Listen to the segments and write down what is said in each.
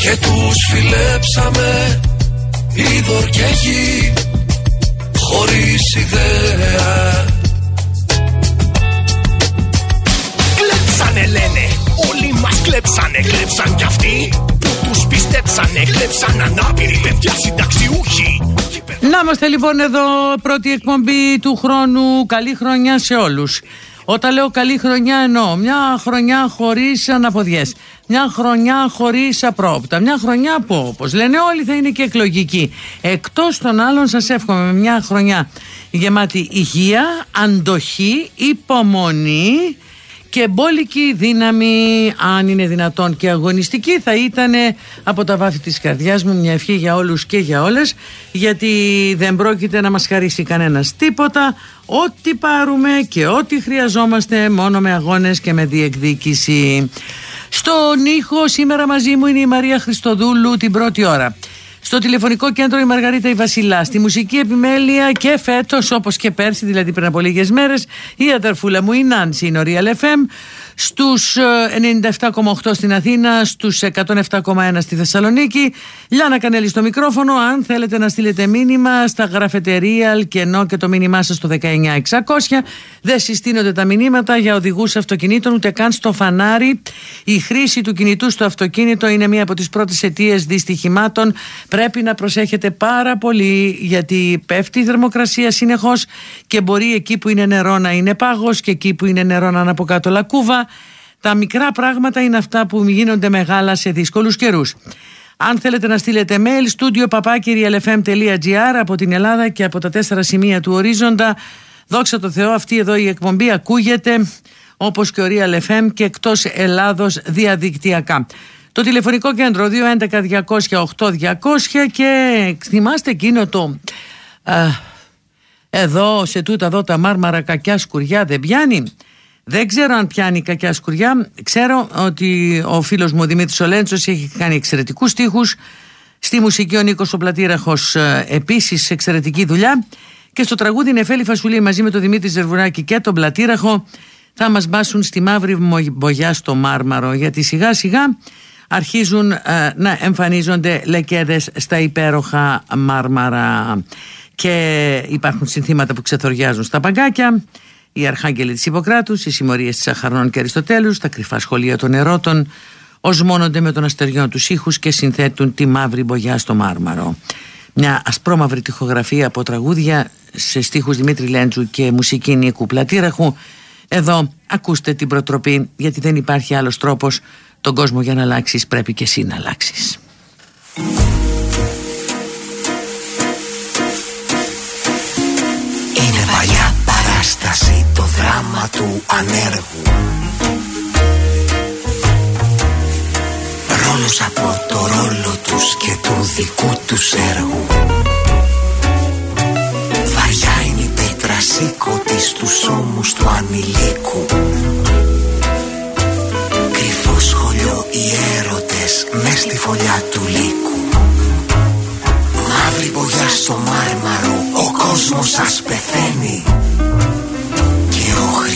Και τους φιλέψαμε είδωρ και γη Χωρίς ιδέα. Κλέψανε λένε, όλοι μας κλέψανε. Κλέψαν κι αυτοί που τους πιστέψανε. Κλέψαν ανάπηροι παιδιά συνταξιούχοι. Να είμαστε λοιπόν εδώ πρώτη εκπομπή του χρόνου. Καλή χρονιά σε όλους. Όταν λέω καλή χρονιά εννοώ μια χρονιά χωρίς αναποδιές, μια χρονιά χωρίς απρόπτα, μια χρονιά που όπως. Λένε όλοι θα είναι και εκλογική. Εκτός των άλλων σας εύχομαι μια χρονιά γεμάτη υγεία, αντοχή, υπομονή και μπόλικη δύναμη. Αν είναι δυνατόν και αγωνιστική θα ήταν από τα βάθη της καρδιάς μου μια ευχή για όλους και για όλες γιατί δεν πρόκειται να μας χαρίσει κανένας τίποτα. Ό,τι πάρουμε και ό,τι χρειαζόμαστε μόνο με αγώνες και με διεκδίκηση στον ήχο σήμερα μαζί μου είναι η Μαρία Χριστοδούλου την πρώτη ώρα στο τηλεφωνικό κέντρο η Μαργαρίτα η Βασιλά. Στη μουσική επιμέλεια και φέτος, όπως και πέρσι, δηλαδή πριν από λίγες μέρες, η αδερφούλα μου η Νάνση, η Real FM στους 97,8 ε, στην Αθήνα, στους 107,1 στη Θεσσαλονίκη. Λιάνα Κανέλη στο μικρόφωνο. Αν θέλετε να στείλετε μήνυμα στα γραφετερία και ενώ και το μήνυμά σας στο 19600. Δεν συστήνονται τα μηνύματα για οδηγούς αυτοκινήτων ούτε καν στο φανάρι. Η χρήση του κινητού στο αυτοκίνητο είναι μία από τις πρώτες αιτίες δυστυχημάτων. Πρέπει να προσέχετε πάρα πολύ γιατί πέφτει η θερμοκρασία συνεχώς και μπορεί εκεί που είναι νερό να είναι πάγος και εκεί που είναι νερό να είναι από κάτω λακκούβα. Τα μικρά πράγματα είναι αυτά που γίνονται μεγάλα σε δύσκολους καιρούς. Αν θέλετε να στείλετε mail, studio papakirialfm.gr από την Ελλάδα και από τα τέσσερα σημεία του ορίζοντα. Δόξα τω Θεώ, αυτή εδώ η εκπομπή ακούγεται όπως και ο Real FM και εκτός Ελλάδος διαδικτυακά. Το τηλεφωνικό κέντρο 211-200-8200 και θυμάστε εκείνο το... εδώ σε τούτα εδώ τα μάρμαρα κακιά σκουριά δεν πιάνει; Δεν ξέρω αν πιάνει κακιά σκουριά. Ξέρω ότι ο φίλος μου Δημήτρης Ολέντσος έχει κάνει εξαιρετικούς στίχους. Στη μουσική ο Νίκος ο Πλατήραχο ε, επίσης εξαιρετική δουλειά. Και στο τραγούδι Νεφέλη Φασουλή μαζί με τον Δημήτρη Ζερβουράκη και τον Πλατήραχο θα μας μπάσουν στη μαύρη μπογιά στο μάρμαρο γιατί σιγά σιγά αρχίζουν ε, να εμφανίζονται λεκέδες στα υπέροχα μάρμαρα και υπάρχουν συνθήματα που ξεθοριάζουν στα παγκάκια οι Αρχάγγελοι της Ιπποκράτους, οι συμμορίες της Αχαρνών και Αριστοτέλους, τα κρυφά σχολεία των ερώτων, οσμώνονται με τον αστεριών τους ήχους και συνθέτουν τη μαύρη μπογιά στο μάρμαρο. Μια ασπρόμαυρη τυχογραφία από τραγούδια σε στίχους Δημήτρη Λέντζου και μουσική Νίκου Πλατήραχου. Εδώ ακούστε την προτροπή γιατί δεν υπάρχει άλλος τρόπος τον κόσμο για να αλλάξεις πρέπει και εσύ να αλλάξεις. Το δράμα του ανέργου. Ρόλος από το ρόλο τους και του δικού τους έργου. Βαριά είναι η πέτρα σήκωτη στους ώμους του ανηλίκου. Κρυφό σχολείο οι έρωτες μες στη φωλιά του λύκου. Μαύρη μπογιά στο μάρμαρο ο κόσμος σας πεθαίνει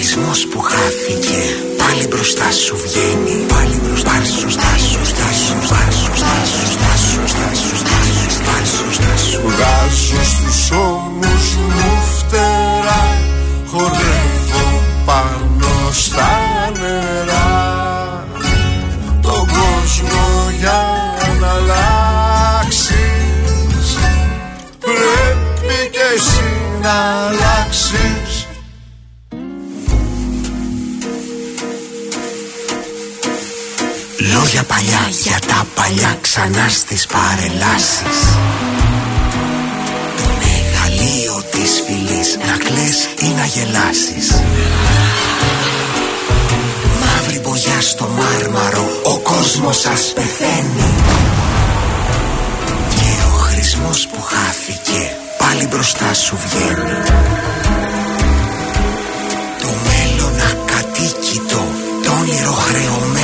Πολιτισμός που χάθηκε. Πάλι μπροστά σου βγαίνει. Πάλι μπροστά σου στάσου Στάσου στάσου στάσου Στάσου στάσου στάσου Στάσου Βγάζω στους ώμους μου φτερά. Χορεύω πάνω στα νερά. Λόγια παλιά για τα παλιά ξανά στις παρελάσεις. Το μεγαλείο της φυλής να κλαις ή να γελάσεις. Πάλι μπογιά στο μάρμαρο Ο κόσμος σας πεθαίνει. Και ο χρησμός που χάθηκε Πάλι μπροστά σου βγαίνει. Το μέλλον ακατοίκητο Το όνειρο χρεωμένο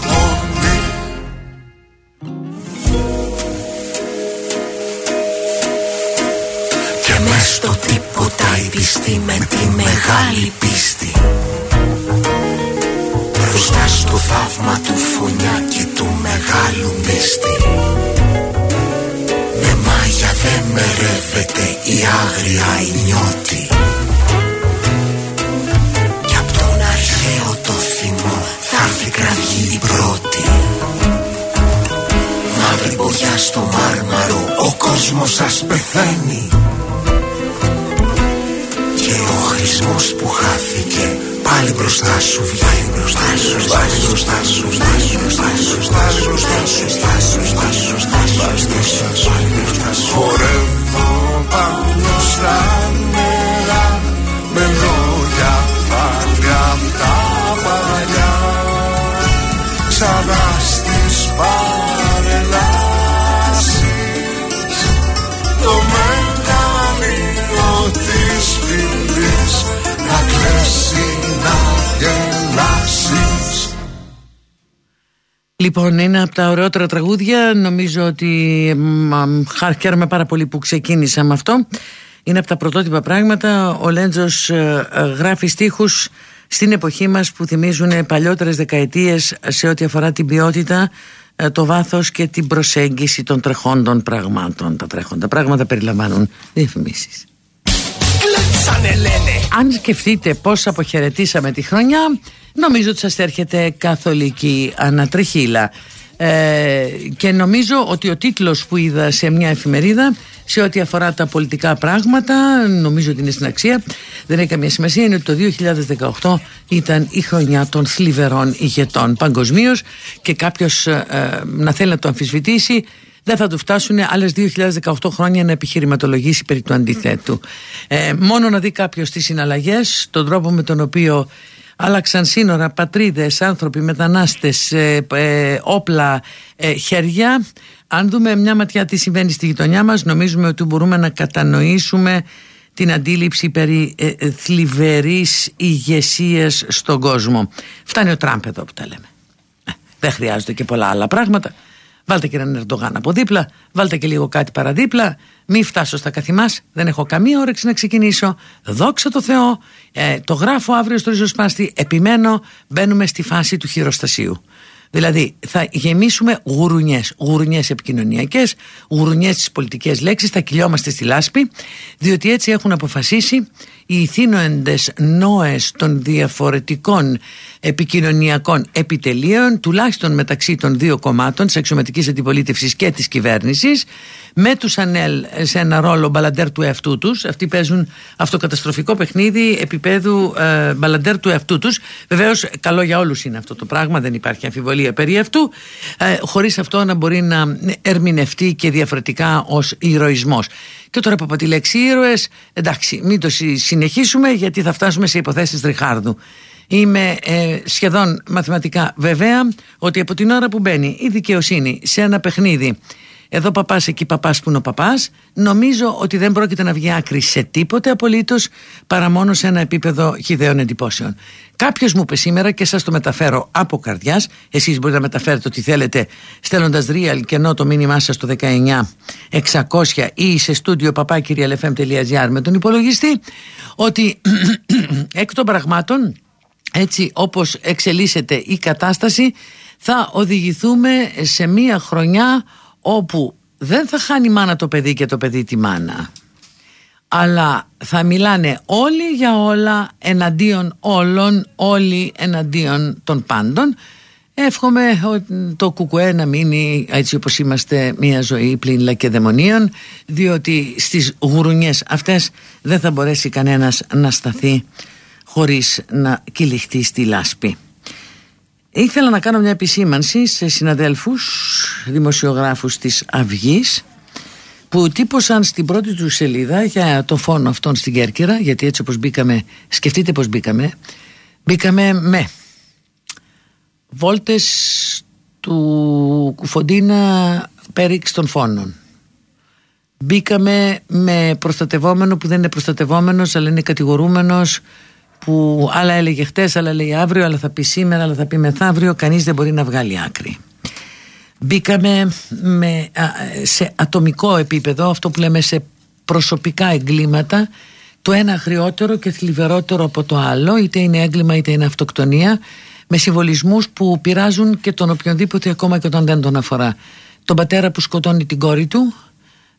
πιστή με τη μεγάλη πίστη. Μπροστά στο θαύμα του φωνιάκι του μεγάλου μίστη. Με μάγια δεν μερεύεται η άγρια η νιώτη. Κι απ' τον αρχαίο το θυμό θα έρθει κραυγή η πρώτη. Μαύρη μπογιά στο μάρμαρο ο κόσμος σας πεθαίνει και ο χρησμός που χάθηκε πάλι μπροστά σου βγαίνει μπροστά σου, πάλι μπροστά σου, πάλι μπροστά σου, πάλι μπροστά σου, πάλι μπροστά σου, πάλι μπροστά σου, πάλι μπροστά σου. Χορεύω πάνω στα νερά Λοιπόν, είναι από τα ωραιότερα τραγούδια. Νομίζω ότι μ, χα- χαίρομαι πάρα πολύ που ξεκίνησα με αυτό. Είναι από τα πρωτότυπα πράγματα. Ο Λέντζος ε, ε, γράφει στίχους στην εποχή μας που θυμίζουν παλιότερες δεκαετίες σε ό,τι αφορά την ποιότητα, ε, το βάθος και την προσέγγιση των τρεχόντων πραγμάτων. Τα τρέχοντα πράγματα περιλαμβάνουν διαφημίσεις. Κλέψανε λένε Αν σκεφτείτε πώς αποχαιρετήσαμε τη χρονιά Νομίζω ότι σας έρχεται καθολική ανατρεχίλα ε, Και νομίζω ότι ο τίτλος που είδα σε μια εφημερίδα Σε ό,τι αφορά τα πολιτικά πράγματα Νομίζω ότι είναι στην αξία Δεν έχει καμία σημασία Είναι ότι το 2018 ήταν η χρονιά των θλιβερών ηγετών παγκοσμίως Και κάποιος ε, ε, να θέλει να το αμφισβητήσει δεν θα του φτάσουν άλλες 2018 χρόνια να επιχειρηματολογήσει περί του αντιθέτου. Ε, μόνο να δει κάποιος τις συναλλαγές, τον τρόπο με τον οποίο άλλαξαν σύνορα, πατρίδες, άνθρωποι, μετανάστες, ε, ε, όπλα, ε, χέρια. Αν δούμε μια ματιά τι συμβαίνει στη γειτονιά μας, νομίζουμε ότι μπορούμε να κατανοήσουμε την αντίληψη περί ε, ε, θλιβερής ηγεσίας στον κόσμο. Φτάνει ο Τραμπ εδώ που τα λέμε. Ε, Δεν χρειάζονται και πολλά άλλα πράγματα. Βάλτε και έναν Ερντογάν από δίπλα, βάλτε και λίγο κάτι παραδίπλα. Μη φτάσω στα καθημάς, δεν έχω καμία όρεξη να ξεκινήσω. Δόξα τω Θεώ, ε, το γράφω αύριο στο ριζοσπάστη. Επιμένω, μπαίνουμε στη φάση του χειροστασίου. Δηλαδή θα γεμίσουμε γουρουνιές, γουρουνιές επικοινωνιακές, γουρουνιές στις πολιτικές λέξεις, θα κυλιόμαστε στη λάσπη, διότι έτσι έχουν αποφασίσει οι ηθήνοντες νόες των διαφορετικών επικοινωνιακών επιτελείων, τουλάχιστον μεταξύ των δύο κομμάτων, της αξιωματικής αντιπολίτευσης και της κυβέρνησης, με τους ΑΝΕΛ σε ένα ρόλο μπαλαντέρ του εαυτού τους. Αυτοί παίζουν αυτοκαταστροφικό παιχνίδι επίπεδου ε, μπαλαντέρ του εαυτού τους. Βεβαίως καλό για όλους είναι αυτό το πράγμα, δεν υπάρχει αμφιβολία περί αυτού, ε, χωρίς αυτό να μπορεί να ερμηνευτεί και διαφορετικά ως ηρωισμός. Και τώρα που από τη λέξη ήρωες, εντάξει μην το συ- συνεχίσουμε γιατί θα φτάσουμε σε υποθέσεις Ριχάρδου. Είμαι ε, σχεδόν μαθηματικά βέβαια ότι από την ώρα που μπαίνει η δικαιοσύνη σε ένα παιχνίδι εδώ παπάς, εκεί παπάς που είναι ο παπάς νομίζω ότι δεν πρόκειται να βγει άκρη σε τίποτε απολύτως παρά μόνο σε ένα επίπεδο χιδαίων εντυπώσεων. Κάποιος μου είπε σήμερα και σας το μεταφέρω από καρδιάς εσείς μπορείτε να μεταφέρετε ό,τι θέλετε στέλνοντας real και ενώ το μήνυμά σας στο 19 600 ή σε στούντιο papakirialfm.gr με τον υπολογιστή ότι εκ των πραγμάτων έτσι όπως εξελίσσεται η κατάσταση θα οδηγηθούμε σε μία χρονιά όπου δεν θα χάνει η μάνα το παιδί και το παιδί τη μάνα αλλά θα μιλάνε όλοι για όλα εναντίον όλων, όλοι εναντίον των πάντων. Εύχομαι το κουκουέ να μείνει έτσι όπως είμαστε μια ζωή πλήν και δαιμονίων διότι στις γουρουνιές αυτές δεν θα μπορέσει κανένας να σταθεί χωρίς να κυλιχτεί στη λάσπη. Ήθελα να κάνω μια επισήμανση σε συναδέλφους δημοσιογράφους της Αυγής που τύπωσαν στην πρώτη τους σελίδα για το φόνο αυτόν στην Κέρκυρα γιατί έτσι όπως μπήκαμε, σκεφτείτε πως μπήκαμε μπήκαμε με βόλτες του Κουφοντίνα πέριξ των φόνων. Μπήκαμε με προστατευόμενο που δεν είναι προστατευόμενος αλλά είναι κατηγορούμενος που άλλα έλεγε χτες, άλλα λέει αύριο, άλλα θα πει σήμερα, άλλα θα πει μεθαύριο, κανείς δεν μπορεί να βγάλει άκρη. Μπήκαμε με, σε ατομικό επίπεδο, αυτό που λέμε σε προσωπικά εγκλήματα, το ένα αγριότερο και θλιβερότερο από το άλλο, είτε είναι έγκλημα είτε είναι αυτοκτονία, με συμβολισμούς που πειράζουν και τον οποιονδήποτε ακόμα και όταν δεν τον αφορά. Τον πατέρα που σκοτώνει την κόρη του,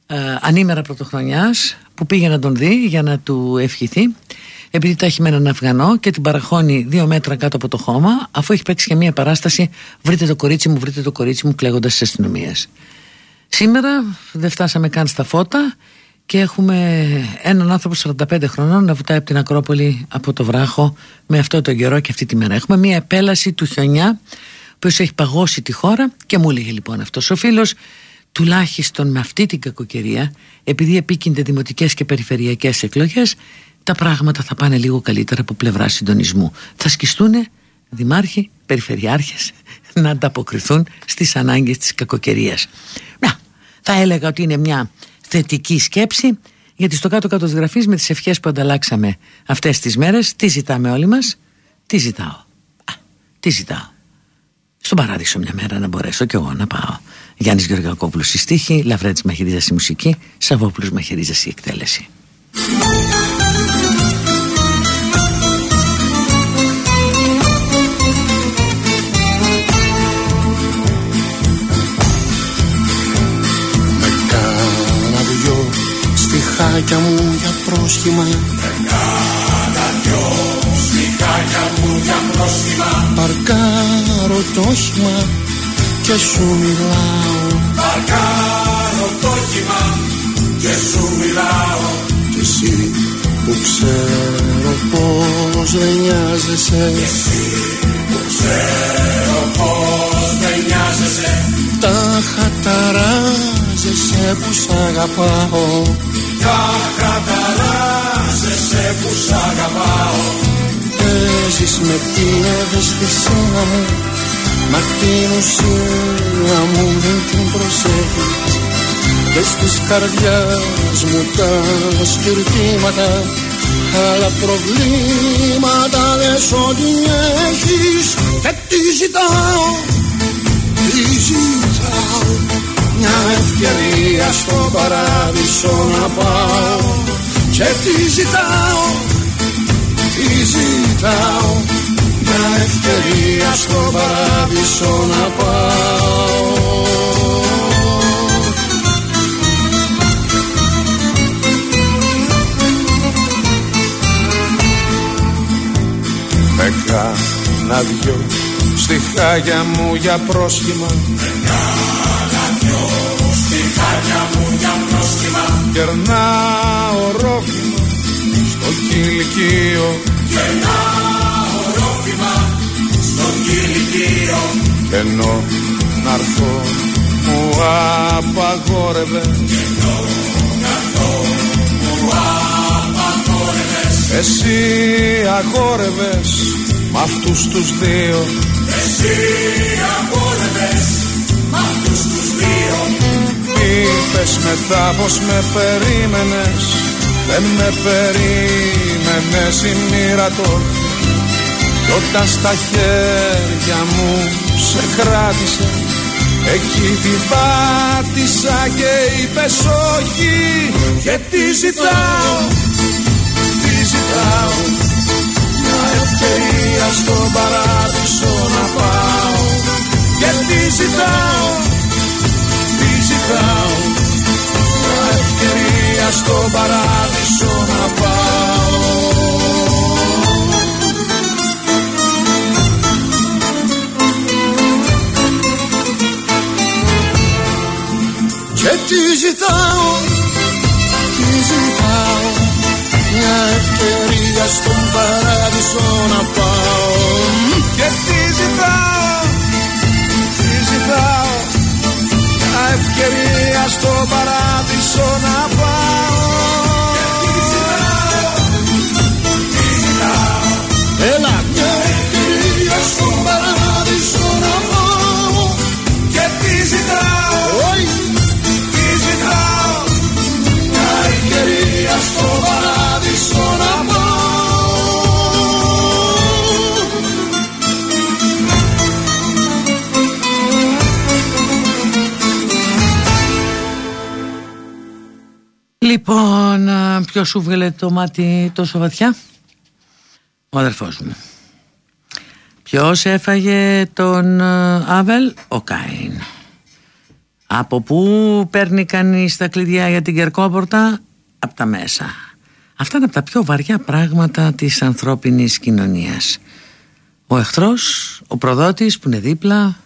ε, ανήμερα πρωτοχρονιάς, που πήγε να τον δει για να του ευχηθεί επειδή τα έχει με έναν Αφγανό και την παραχώνει δύο μέτρα κάτω από το χώμα, αφού έχει παίξει και μία παράσταση, βρείτε το κορίτσι μου, βρείτε το κορίτσι μου, κλαίγοντας στις αστυνομίες. Σήμερα δεν φτάσαμε καν στα φώτα και έχουμε έναν άνθρωπο 45 χρονών να βουτάει από την Ακρόπολη από το βράχο με αυτό το καιρό και αυτή τη μέρα. Έχουμε μία επέλαση του χιονιά που έχει παγώσει τη χώρα και μου έλεγε λοιπόν αυτός ο φίλος, τουλάχιστον με αυτή την κακοκαιρία, επειδή επίκυνται δημοτικές και περιφερειακές εκλογές, τα πράγματα θα πάνε λίγο καλύτερα από πλευρά συντονισμού. Θα σκιστούν δημάρχοι, περιφερειάρχες να ανταποκριθούν στις ανάγκες της κακοκαιρίας. Να, θα έλεγα ότι είναι μια θετική σκέψη γιατί στο κάτω-κάτω της γραφής με τις ευχές που ανταλλάξαμε αυτές τις μέρες τι ζητάμε όλοι μας, τι ζητάω; Α, τι ζητάω; Στον παράδεισο μια μέρα να μπορέσω κι εγώ να πάω. Γιάννης Γεωργακόπουλος η στίχη, Λαβρέτης Μαχαιρίζας η μουσική, Σαββόπουλος Μαχαιρίζας η εκτέλεση. Στιχάκια μου για πρόσχημα. Κάνα δυο στιχάκια μου για πρόσχημα. Παρκάρω το όχημα και σου μιλάω. Παρκάρω το όχημα και σου μιλάω. Κι εσύ που ξέρω πως δεν νοιάζεσαι. Κι εσύ που ξέρω πως δεν νοιάζεσαι. Τα χαταράζεσαι που σ' αγαπάω Τα χαταράζεσαι που σ' αγαπάω. Παίζεις με την ευαισθησία μου Μα την ουσία μου δεν την προσέχεις. Δες της καρδιάς μου τα σκυρτήματα άλλα προβλήματα λες ότι έχεις. Και τι ζητάω τι ζητάω μια ευκαιρία στο παράδεισο να πάω. Και τι ζητάω τι ζητάω μια ευκαιρία στο παράδεισο να πάω. Με κάνα δυο στιχάκια μου για πρόσχημα. Με κάνα δυο στιχάκια μου για πρόσχημα. Κερνάω ρόφημα στο κηλικείο Κερνάω ρόφημα στο κηλικείο Κι ενώ να'ρθω μου απαγόρευε. Κι ενώ να'ρθω μου απαγόρευες. Εσύ αγόρευες μ' αυτούς τους δύο. Εσύ αγόρευες μ' αυτούς τους δύο. Είπες μετά πως με περίμενες Δεν με περίμενες η μοίρα τότε Κι όταν στα χέρια μου σε κράτησε Εκεί την πάτησα και είπες όχι. Και τι ζητάω, τι ζητάω Μια ευκαιρία στον παράδεισο να πάω. Και τι ζητάω, τι ζητάω Μια ευκαιρία στον παράδεισο να πάω. Και τι ζητάω, τι ζητάω μια ευκαιρία στον παράδεισο να πάω. Και τι ζητάω, τι ζητάω Μια ευκαιρία στον παράδεισο να πάω Λοιπόν, ποιος σου βγάλε το μάτι τόσο βαθιά; Ο αδερφός μου. Ποιος έφαγε τον ε, Άβελ; Ο Κάιν. Από πού παίρνει κανείς τα κλειδιά για την κερκόπορτα; Από τα μέσα. Αυτά είναι από τα πιο βαριά πράγματα της ανθρώπινης κοινωνίας. Ο εχθρός, ο προδότης που είναι δίπλα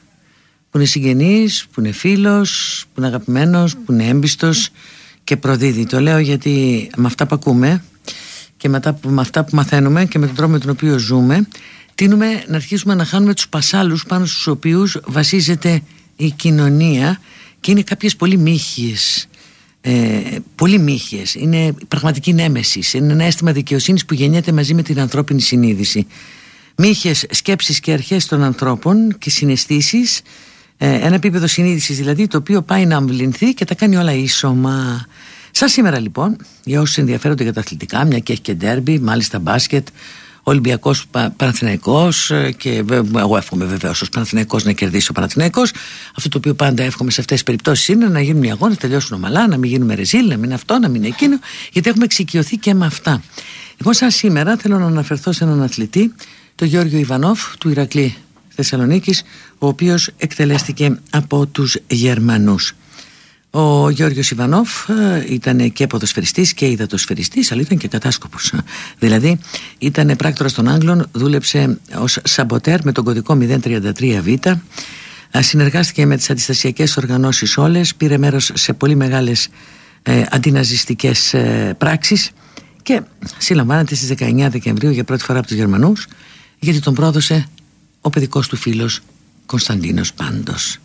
που είναι συγγενής, που είναι φίλος, που είναι αγαπημένος, που είναι έμπιστος και προδίδει. Το λέω γιατί με αυτά που ακούμε και με, τα- με αυτά που μαθαίνουμε και με τον τρόπο με τον οποίο ζούμε τείνουμε να αρχίσουμε να χάνουμε τους πασάλους πάνω στους οποίους βασίζεται η κοινωνία και είναι κάποιες πολύ μύχιες ε, πολύ μύχιες. Είναι πραγματική νέμεσης. Είναι ένα αίσθημα δικαιοσύνης που γεννιέται μαζί με την ανθρώπινη συνείδηση. Μύχες σκέψεις και αρχές των ανθρώπων και συναισθήσεις ε, ένα επίπεδο συνείδησης δηλαδή το οποίο πάει να αμβληνθεί και τα κάνει όλα ίσωμα Σαν σήμερα λοιπόν, για όσους ενδιαφέρονται για τα αθλητικά, μια και έχει και ντέρμπι, μάλιστα μπάσκετ, Ολυμπιακός Πα- Παναθηναϊκός ε, και βε- εγώ εύχομαι βεβαίω ως Παναθηναϊκός να κερδίσει ο Παναθηναϊκός αυτό το οποίο πάντα εύχομαι σε αυτές τις περιπτώσεις είναι να γίνουν οι αγώνες, τελειώσουν ομαλά, να μην γίνουμε ρεζίλ, να μην αυτό, να μην εκείνο γιατί έχουμε εξοικειωθεί και με αυτά. Λοιπόν σαν σήμερα θέλω να αναφερθώ σε έναν αθλητή, τον Γιώργιο Ιβανόφ του Ηρακλή Θεσσαλονίκης ο οποίος εκτελέστηκε από τους Γερμανούς. Ο Γιώργος Ιβανόφ ε, ήταν και ποδοσφαιριστής και υδατοσφαιριστής αλλά ήταν και κατάσκοπος. Δηλαδή ήταν πράκτορας των Άγγλων, δούλεψε ως σαμποτέρ με τον κωδικό 033Β ε, συνεργάστηκε με τις αντιστασιακές οργανώσεις όλες, πήρε μέρος σε πολύ μεγάλες ε, αντιναζιστικές ε, πράξεις και συλλαμβάνεται στις 19 Δεκεμβρίου για πρώτη φορά από τους Γερμανούς γιατί τον πρόδωσε ο παιδικός του φίλος Κωνσταντίνος Πάντος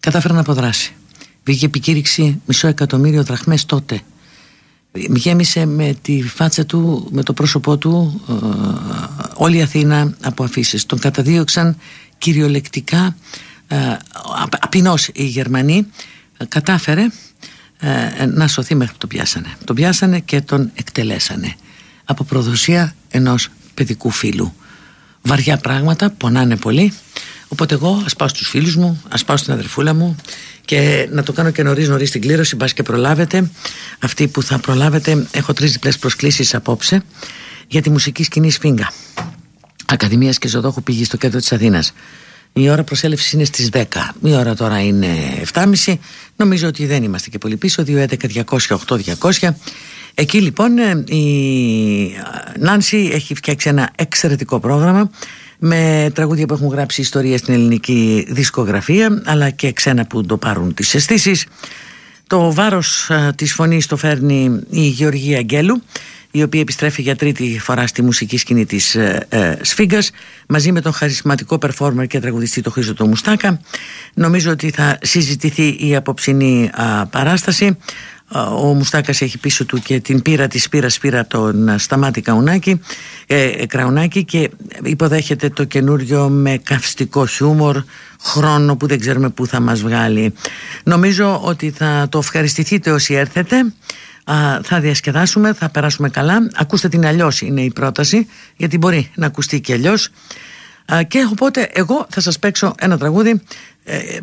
κατάφερε να αποδράσει. Βγήκε επικήρυξη μισό εκατομμύριο δραχμές τότε. Γέμισε με τη φάτσα του, με το πρόσωπό του ε, όλη η Αθήνα από αφήσεις. Τον καταδίωξαν κυριολεκτικά ε, απ- απεινώς οι Γερμανοί. Ε, κατάφερε ε, να σωθεί μέχρι που τον πιάσανε. Τον πιάσανε και τον εκτελέσανε από προδοσία ενός παιδικού φίλου βαριά πράγματα, πονάνε πολύ. Οπότε εγώ ας πάω στους φίλους μου, ας πάω στην αδερφούλα μου και να το κάνω και νωρίς νωρίς την κλήρωση, μπας και προλάβετε. Αυτοί που θα προλάβετε, έχω τρεις διπλές προσκλήσεις απόψε για τη μουσική σκηνή Σφίγγα. Ακαδημίας και Ζωδόχου πηγή στο κέντρο της Αθήνας. Η ώρα προσέλευσης είναι στις 10. Η ώρα τώρα είναι 7.30. Νομίζω ότι δεν είμαστε και πολύ πίσω. 2.11.200.8.200. Εκεί λοιπόν ε, η Νάνση έχει φτιάξει ένα εξαιρετικό πρόγραμμα με τραγούδια που έχουν γράψει ιστορία στην ελληνική δισκογραφία αλλά και ξένα που το πάρουν τις αισθήσεις. Το βάρος α, της φωνής το φέρνει η Γεωργία Αγγέλου η οποία επιστρέφει για τρίτη φορά στη μουσική σκηνή της ε, ε, Σφίγγας μαζί με τον χαρισματικό performer και τραγουδιστή τον Χρήστο το Μουστάκα νομίζω ότι θα συζητηθεί η απόψινή α, παράσταση Α, ο Μουστάκας έχει πίσω του και την πύρα της πύρα πύρα από τον α, Σταμάτη Καουνάκη, ε, ε, Κραουνάκη και υποδέχεται το καινούριο με καυστικό χιούμορ χρόνο που δεν ξέρουμε πού θα μας βγάλει. Νομίζω ότι θα το ευχαριστηθείτε όσοι έρθετε. Α, θα διασκεδάσουμε, θα περάσουμε καλά. Ακούστε την αλλιώς είναι η πρόταση γιατί μπορεί να ακουστεί και αλλιώς. και οπότε εγώ θα σας παίξω ένα τραγούδι. ε,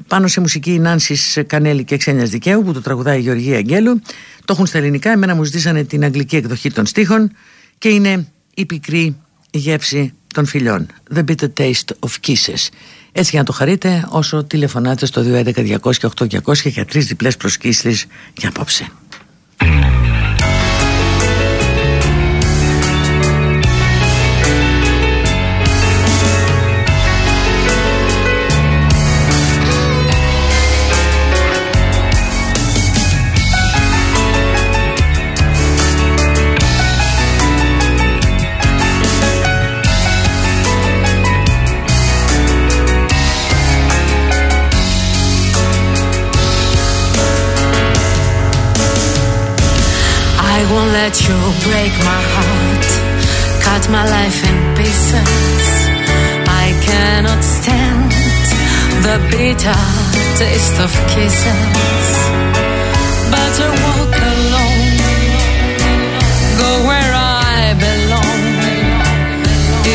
πάνω σε μουσική Νάνσης Κανέλη και Ξένιας Δικαίου που το τραγουδάει η Γεωργία Αγγέλου. Το έχουν στα ελληνικά, εμένα μου ζητήσανε την αγγλική εκδοχή των στίχων και είναι η πικρή γεύση των φιλιών. The Bitter Taste of Kisses. Έτσι για να το χαρείτε όσο τηλεφωνάτε στο 211 200 8200 για τρεις διπλές προσκύσεις για απόψε that you break my heart, cut my life in pieces. I cannot stand the bitter taste of kisses. Better walk alone, go where I belong,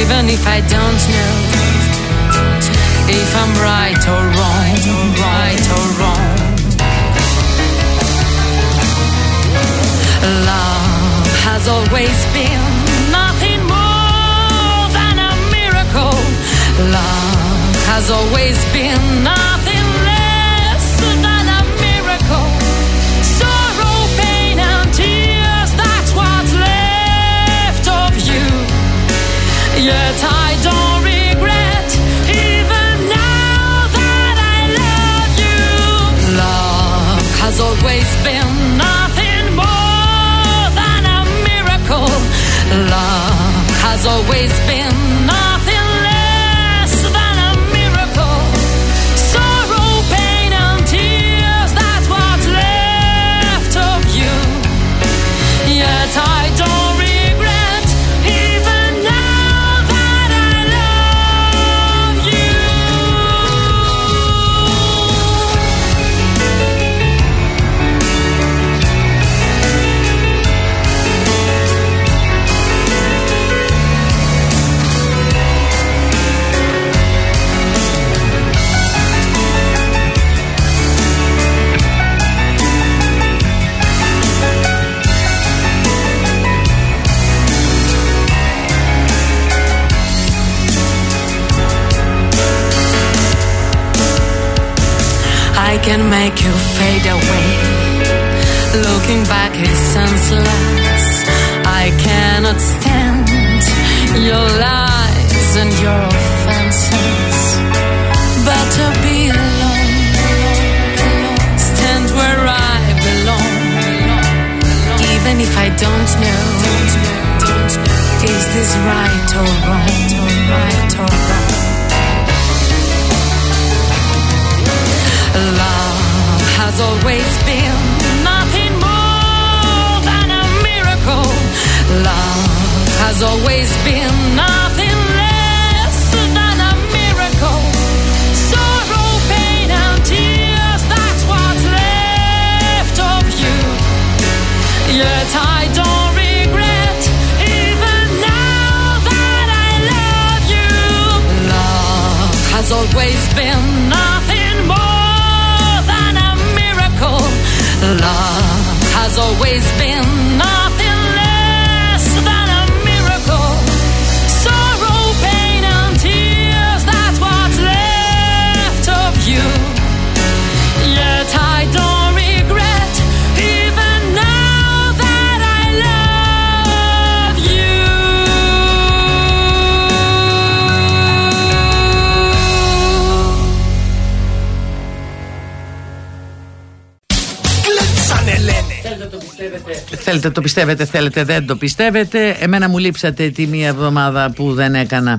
even if I don't know if I'm right or wrong, right or wrong. Has always been nothing more than a miracle. Love has always been nothing less than a miracle. Sorrow, pain, and tears, that's what's left of you. Yet I don't regret, even now that I love you. Love has always been has always been can make you fade away. Looking back is senseless. I cannot stand your lies and your offenses. Better be alone. Stand where I belong. Even if I don't know, is this right or wrong? Right or wrong? Has always been nothing more than a miracle. Love has always been nothing less than a miracle. Sorrow, pain, and tears, that's what's left of you. Yet I don't regret, even now that I love you. Love has always been nothing Love has always been nothing Θέλετε το πιστεύετε, θέλετε δεν το πιστεύετε. Εμένα μου λείψατε τη μία εβδομάδα που δεν έκανα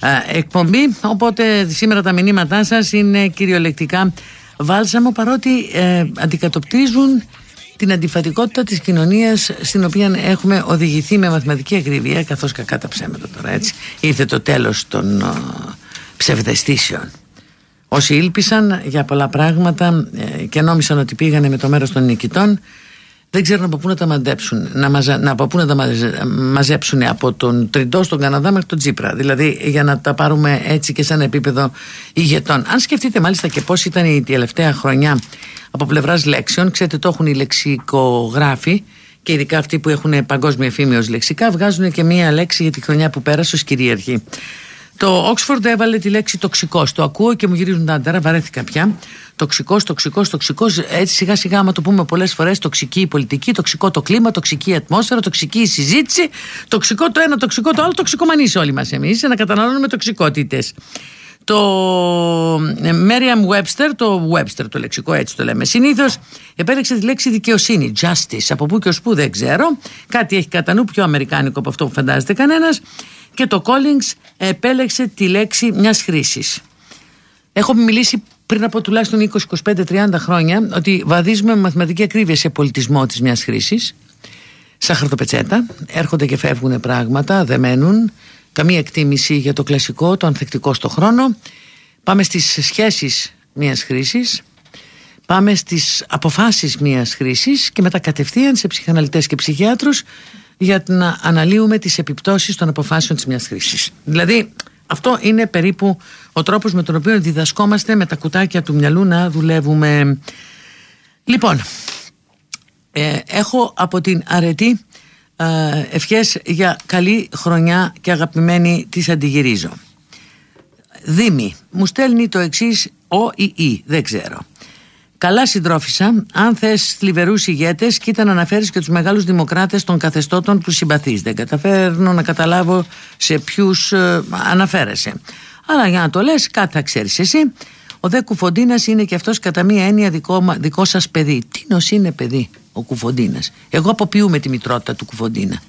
α, εκπομπή. Οπότε σήμερα τα μηνύματά σας είναι κυριολεκτικά βάλσαμο παρότι ε, αντικατοπτρίζουν την αντιφατικότητα της κοινωνίας στην οποία έχουμε οδηγηθεί με μαθηματική ακρίβεια καθώς κακά τα ψέματα τώρα έτσι. Ήρθε το τέλος των α, ψευδεστήσεων. Όσοι ήλπισαν για πολλά πράγματα ε, και νόμισαν ότι πήγανε με το μέρος των νικητών δεν ξέρουν από πού να τα μαντέψουν, να, μαζα, να, από πού να τα μαζε- μαζέψουν από τον Τριντό στον Καναδά μέχρι τον Τσίπρα. Δηλαδή για να τα πάρουμε έτσι και σαν επίπεδο ηγετών. Αν σκεφτείτε μάλιστα και πώς ήταν η τελευταία χρονιά από πλευράς λέξεων, ξέρετε το έχουν οι λεξικογράφοι και ειδικά αυτοί που έχουν παγκόσμια φήμη ως λεξικά βγάζουν και μία λέξη για τη χρονιά που πέρασε ως κυρίαρχη. Το Oxford έβαλε τη λέξη τοξικός. Το ακούω και μου γυρίζουν τα άντερα, βαρέθηκα πια. Τοξικός, τοξικός, τοξικός. Έτσι σιγά σιγά, άμα το πούμε πολλές φορές, τοξική η πολιτική, τοξικό το κλίμα, τοξική η ατμόσφαιρα, τοξική η συζήτηση, τοξικό το ένα, τοξικό το άλλο, τοξικομανεί όλοι μας εμείς, να καταναλώνουμε τοξικότητες. Το ε, Merriam Webster, το Webster το λεξικό έτσι το λέμε συνήθως, επέλεξε τη λέξη δικαιοσύνη, justice. Από πού και ως πού δεν ξέρω. Κάτι έχει κατά νου πιο αμερικάνικο από αυτό που φαντάζεται κανένας. Και το Collins επέλεξε τη λέξη μιας χρήσης. Έχω μιλήσει πριν από τουλάχιστον 20, 25, 30 χρόνια ότι βαδίζουμε με μαθηματική ακρίβεια σε πολιτισμό της μιας χρήσης σαν χαρτοπετσέτα. Έρχονται και φεύγουν πράγματα, δεν μένουν. Καμία εκτίμηση για το κλασικό, το ανθεκτικό στο χρόνο. Πάμε στις σχέσεις μιας χρήσης. Πάμε στις αποφάσεις μιας χρήσης και μετά κατευθείαν σε ψυχαναλυτές και ψυχιάτρους για να αναλύουμε τις επιπτώσεις των αποφάσεων της μιας χρήσης. Δηλαδή αυτό είναι περίπου ο τρόπος με τον οποίο διδασκόμαστε με τα κουτάκια του μυαλού να δουλεύουμε. Λοιπόν, ε, έχω από την αρετή ε, ευχές για καλή χρονιά και αγαπημένη της αντιγυρίζω. Δήμη, μου στέλνει το εξής ο ή ή, δεν ξέρω. Καλά συντρόφισα, αν θες θλιβερούς ηγέτες, κοίτα να αναφέρεις και τους μεγάλους δημοκράτες των καθεστώτων που συμπαθείς. Δεν καταφέρνω να καταλάβω σε ποιους ε, αναφέρεσαι. Αλλά για να το λες, κάτι θα ξέρεις εσύ. Ο δε Κουφοντίνας είναι και αυτός κατά μία έννοια δικό, δικό σας παιδί. Τι νο είναι παιδί ο Κουφοντίνας. Εγώ αποποιούμε τη μητρότητα του Κουφοντίνα.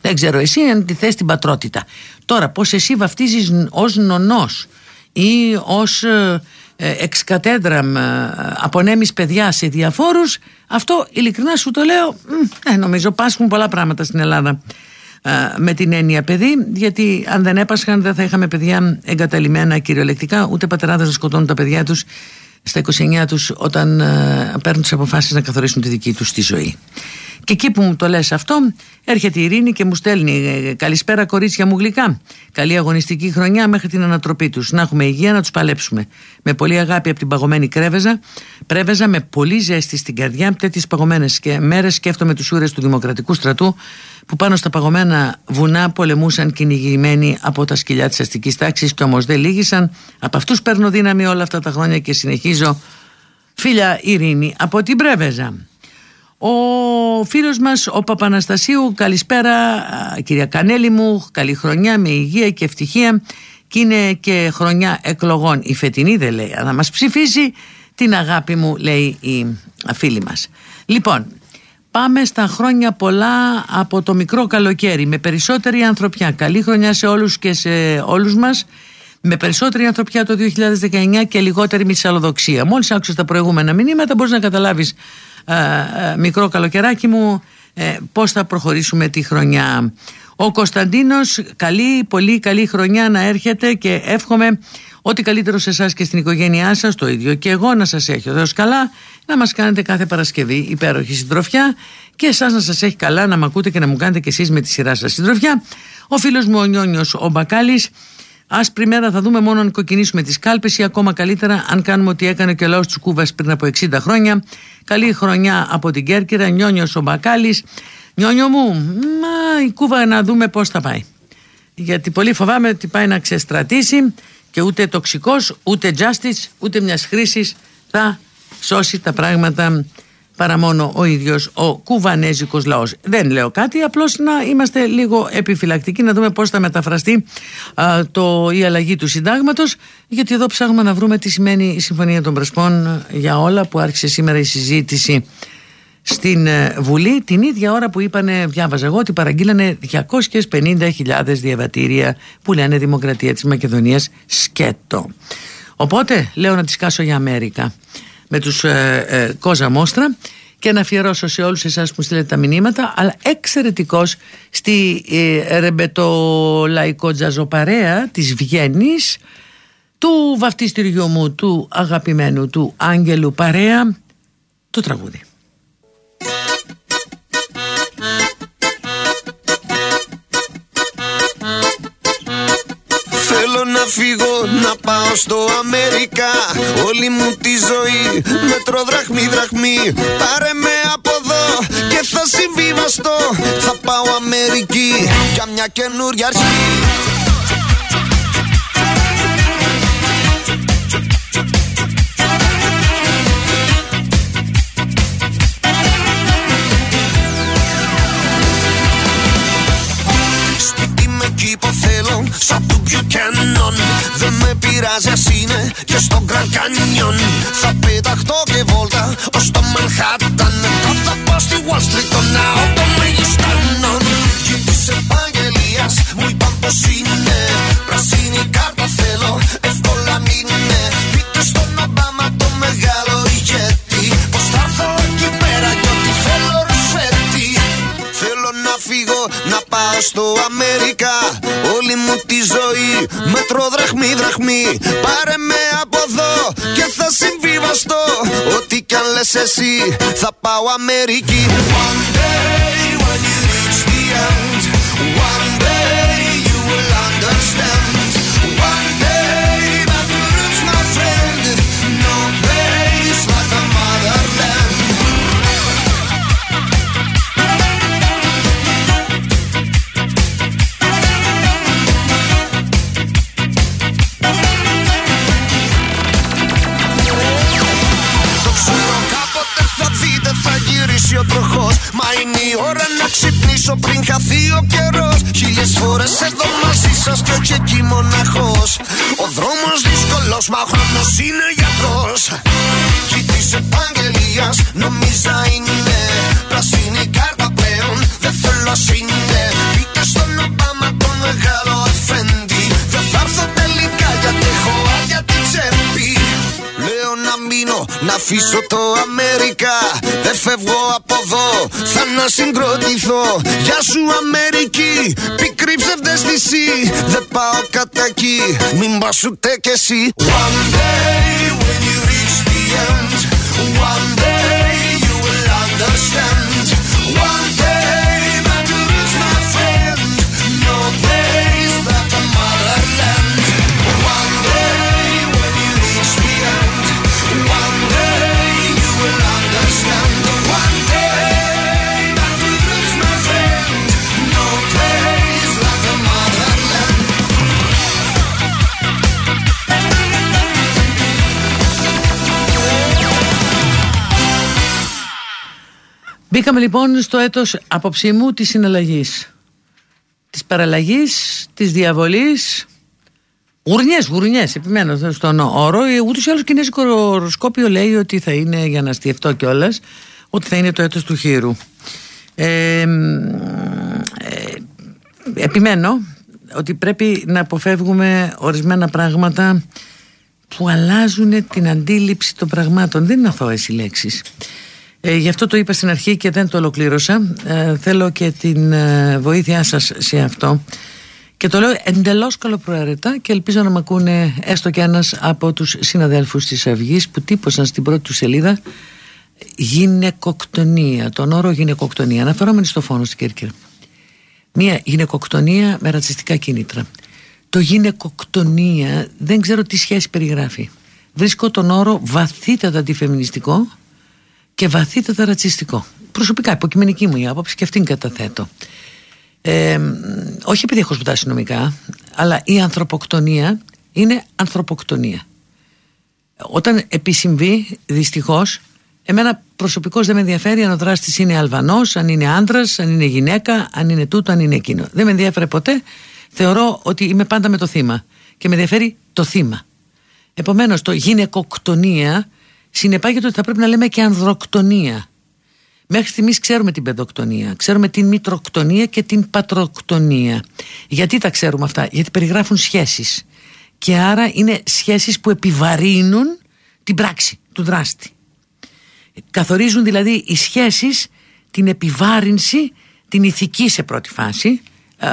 Δεν ξέρω εσύ αν τη θες την πατρότητα. Τώρα πώς εσύ βαφτίζεις ως νονός ή ως ε, ε, εξκατέντραμ ε, απονέμεις παιδιά σε διαφόρους αυτό ειλικρινά σου το λέω ε, νομίζω πάσχουν πολλά πράγματα στην Ελλάδα ε, με την έννοια παιδί γιατί αν δεν έπασχαν δεν θα είχαμε παιδιά εγκαταλειμμένα κυριολεκτικά. Ούτε πατεράδες να σκοτώνουν τα παιδιά τους στα 29 τους όταν παίρνουν τις αποφάσεις να καθορίσουν τη δική τους τη ζωή και εκεί που μου το λες αυτό έρχεται η Ειρήνη και μου στέλνει «Ε, καλησπέρα κορίτσια μου γλυκά. Καλή αγωνιστική χρονιά μέχρι την ανατροπή τους. Να έχουμε υγεία να τους παλέψουμε. Με πολύ αγάπη από την παγωμένη κρέβεζα πρέβεζα με πολύ ζέστη στην καρδιά τέτοιες παγωμένες και μέρες. Σκέφτομαι τους ούρες του Δημοκρατικού στρατού που πάνω στα παγωμένα βουνά πολεμούσαν κυνηγημένοι από τα σκυλιά της αστικής τάξης και όμως δεν λύγησαν. Από αυτούς παίρνω δύναμη όλα αυτά τα χρόνια και συνεχίζω. Φίλια Ειρήνη από την Πρέβεζα ο φίλος μας ο Παπαναστασίου καλησπέρα κυρία Κανέλη μου καλή χρονιά με υγεία και ευτυχία. Και είναι και χρονιά εκλογών η φετινή δεν λέει να μας ψηφίσει την αγάπη μου λέει η φίλη μας. Λοιπόν πάμε στα χρόνια πολλά από το μικρό καλοκαίρι με περισσότερη ανθρωπιά. Καλή χρονιά σε όλους και σε όλους μας. Με περισσότερη ανθρωπιά το 2019 και λιγότερη μυσαλλοδοξία μόλις άκουσες τα προηγούμενα μηνύματα μπορείς να καταλάβεις ε, ε, μικρό καλοκαιράκι μου ε, πώς θα προχωρήσουμε τη χρονιά. Ο Κωνσταντίνος καλή πολύ καλή χρονιά να έρχεται και εύχομαι ό,τι καλύτερο σε εσάς και στην οικογένειά σας το ίδιο και εγώ να σας έχει ο Θεός καλά να μας κάνετε κάθε Παρασκευή υπέροχη συντροφιά και εσάς να σας έχει καλά να μ' ακούτε και να μου κάνετε και εσείς με τη σειρά σας συντροφιά. Ο φίλος μου ο Νιόνιος ο Μπακάλης Άσπρη μέρα θα δούμε μόνο αν κοκκινήσουμε τις κάλπες ή ακόμα καλύτερα αν κάνουμε ό,τι έκανε και ο λαός της Κούβας πριν από 60 χρόνια. Καλή χρονιά από την Κέρκυρα, Νιόνιος ο Μπακάλης. Νιόνιο μου, μα η Κούβα να δούμε πώς θα πάει. Γιατί πολύ φοβάμαι ότι πάει να ξεστρατήσει και ούτε τοξικός, ούτε justice, ούτε μιας χρήσης θα σώσει τα πράγματα παρά μόνο ο ίδιος ο κουβανέζικος λαός. Δεν λέω κάτι, απλώς να είμαστε λίγο επιφυλακτικοί να δούμε πώς θα μεταφραστεί το, η αλλαγή του συντάγματος γιατί εδώ ψάχνουμε να βρούμε τι σημαίνει η Συμφωνία των Πρεσπών για όλα που άρχισε σήμερα η συζήτηση στην ε, Βουλή την ίδια ώρα που είπανε, διάβαζα εγώ, ότι παραγγείλανε 250.000 διαβατήρια που λένε Δημοκρατία της Μακεδονίας σκέτο. Οπότε λέω να τις κάσω για Αμέρικα με τους ε, ε, Κόζα Μόστρα και να αφιερώσω σε όλους εσάς που στείλετε τα μηνύματα αλλά εξαιρετικός στη ε, ρεμπετολαϊκό τζαζοπαρέα της Βιέννης του βαφτιστηριού μου του αγαπημένου του Άγγελου Παρέα το τραγούδι. να φύγω να πάω στο Αμερικά. Όλη μου τη ζωή μετρώ δραχμή δραχμή. Πάρε με από εδώ και θα συμβιβαστώ. Θα πάω Αμερική για μια καινούρια αρχή. Σαν του Buchanan Δεν με πειράζει ας είναι και στο Grand Canyon. Θα πεταχτώ και βόλτα ως το Manhattan. Μετά θα πάω στη Wall Street το ναό των Μεγιστάνων Και της επαγγελίας μου είπαν πως είναι Πρασίνη κάρτα Αμερικά. Όλη μου τη ζωή Μέτρο δραχμή δραχμή. Πάρε με από εδώ Και θα συμβιβαστώ. Ό,τι κι αν λες εσύ Θα πάω Αμερική. One day ώρα να ξυπνήσω πριν χαθεί ο καιρός. Χίλιες φορές εδώ μαζί σας και όχι εκεί μοναχός. Ο δρόμος δύσκολος μα ο χρόνος είναι γιατρός. Κι της επαγγελίας νομίζα είναι Πράσινη κάρτα πλέον. Δεν θέλω ας είναι Πείτε στον Ομπάμα τον μεγάλο να αφήσω το Αμερικά. Δεν φεύγω από εδώ, θα να συγκροτηθώ. Γεια σου Αμερική, πικρή ψευδέστηση Δεν πάω κατά εκεί, μην πας ούτε κι εσύ. One day when you reach the end. One day you will understand Μπήκαμε λοιπόν στο έτος απόψη μου της συναλλαγής. Της παραλλαγής, της διαβολής. Γουρνιές, γουρνιές, επιμένω στον όρο. Ε, Ούτως ή άλλως κινέζικο οροσκόπιο λέει ότι θα είναι, για να αστιευτώ κιόλας, ότι θα είναι το έτος του χείρου. Ε, ε, επιμένω ότι πρέπει να αποφεύγουμε ορισμένα πράγματα που αλλάζουν την αντίληψη των πραγμάτων. Δεν είναι αθώες οι λέξεις. Ε, γι' αυτό το είπα στην αρχή και δεν το ολοκλήρωσα. Ε, θέλω και την ε, βοήθειά σας σε αυτό. Και το λέω εντελώς καλοπροαίρετα και ελπίζω να με ακούνε έστω και ένας από τους συναδέλφους της Αυγής που τύπωσαν στην πρώτη τους σελίδα γυναικοκτονία, τον όρο γυναικοκτονία. Αναφερόμενοι στο φόνο στην Κέρκυρα. Μία γυναικοκτονία με ρατσιστικά κίνητρα. Το γυναικοκτονία δεν ξέρω τι σχέση περιγράφει. Βρίσκω τον όρο βαθύτατα αντιφεμινιστικό και βαθύτατα ρατσιστικό. Προσωπικά, υποκειμενική μου η άποψη και αυτήν καταθέτω. Ε, όχι επειδή έχω σπουδάσει νομικά, αλλά η ανθρωποκτονία είναι ανθρωποκτονία. Όταν επισυμβεί, δυστυχώς, εμένα προσωπικώς δεν με ενδιαφέρει αν ο δράστης είναι Αλβανός, αν είναι άντρας, αν είναι γυναίκα, αν είναι τούτο, αν είναι εκείνο. Δεν με ενδιαφέρει ποτέ. Θεωρώ ότι είμαι πάντα με το θύμα και με ενδιαφέρει το θύμα. Επομένως, το γυναικοκτονία συνεπάγεται ότι θα πρέπει να λέμε και ανδροκτονία. Μέχρι στιγμής ξέρουμε την παιδοκτονία, ξέρουμε την μητροκτονία και την πατροκτονία. Γιατί τα ξέρουμε αυτά, γιατί περιγράφουν σχέσεις. Και άρα είναι σχέσεις που επιβαρύνουν την πράξη του δράστη. Καθορίζουν δηλαδή οι σχέσεις την επιβάρυνση, την ηθική σε πρώτη φάση. Ε,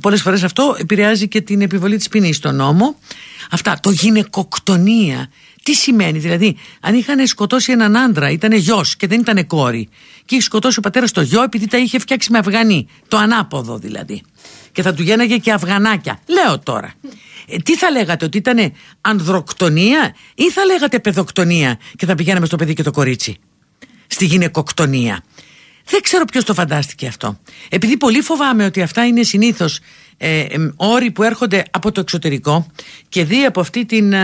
πολλές φορές αυτό επηρεάζει και την επιβολή της ποινής στον νόμο. Αυτά, το γυναικοκτονία τι σημαίνει, δηλαδή, αν είχαν σκοτώσει έναν άντρα, ήταν γιος και δεν ήταν κόρη, και είχε σκοτώσει ο πατέρας το γιο επειδή τα είχε φτιάξει με Αφγανή. Το ανάποδο δηλαδή. Και θα του γέναγε και Αφγανάκια. Λέω τώρα. Ε, τι θα λέγατε, ότι ήταν ανδροκτονία ή θα λέγατε παιδοκτονία και θα πηγαίναμε στο παιδί και το κορίτσι. Στη γυναικοκτονία; Δεν ξέρω ποιος το φαντάστηκε αυτό. Επειδή πολύ φοβάμαι ότι αυτά είναι συνήθως ε, ε, όροι που έρχονται από το εξωτερικό και δει από αυτή την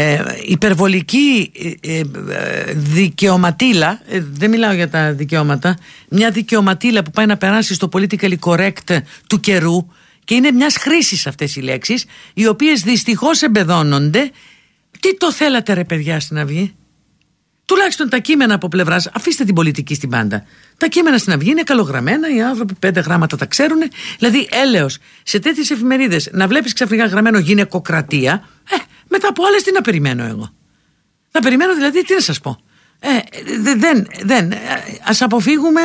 ε, υπερβολική ε, ε, δικαιωματίλα ε, δεν μιλάω για τα δικαιώματα μια δικαιωματίλα που πάει να περάσει στο politically correct του καιρού και είναι μιας χρήσης αυτές οι λέξεις οι οποίες δυστυχώς εμπεδώνονται τι το θέλατε ρε παιδιά στην Αυγή; Τουλάχιστον τα κείμενα από πλευράς, αφήστε την πολιτική στην πάντα. Τα κείμενα στην Αυγή είναι καλογραμμένα, οι άνθρωποι πέντε γράμματα τα ξέρουν. Δηλαδή, έλεος σε τέτοιες εφημερίδες να βλέπεις ξαφνικά γραμμένο γυναικοκρατία, ε, μετά από άλλες τι να περιμένω εγώ; Θα περιμένω δηλαδή, τι να σας πω; Ε, δεν, δεν, ας αποφύγουμε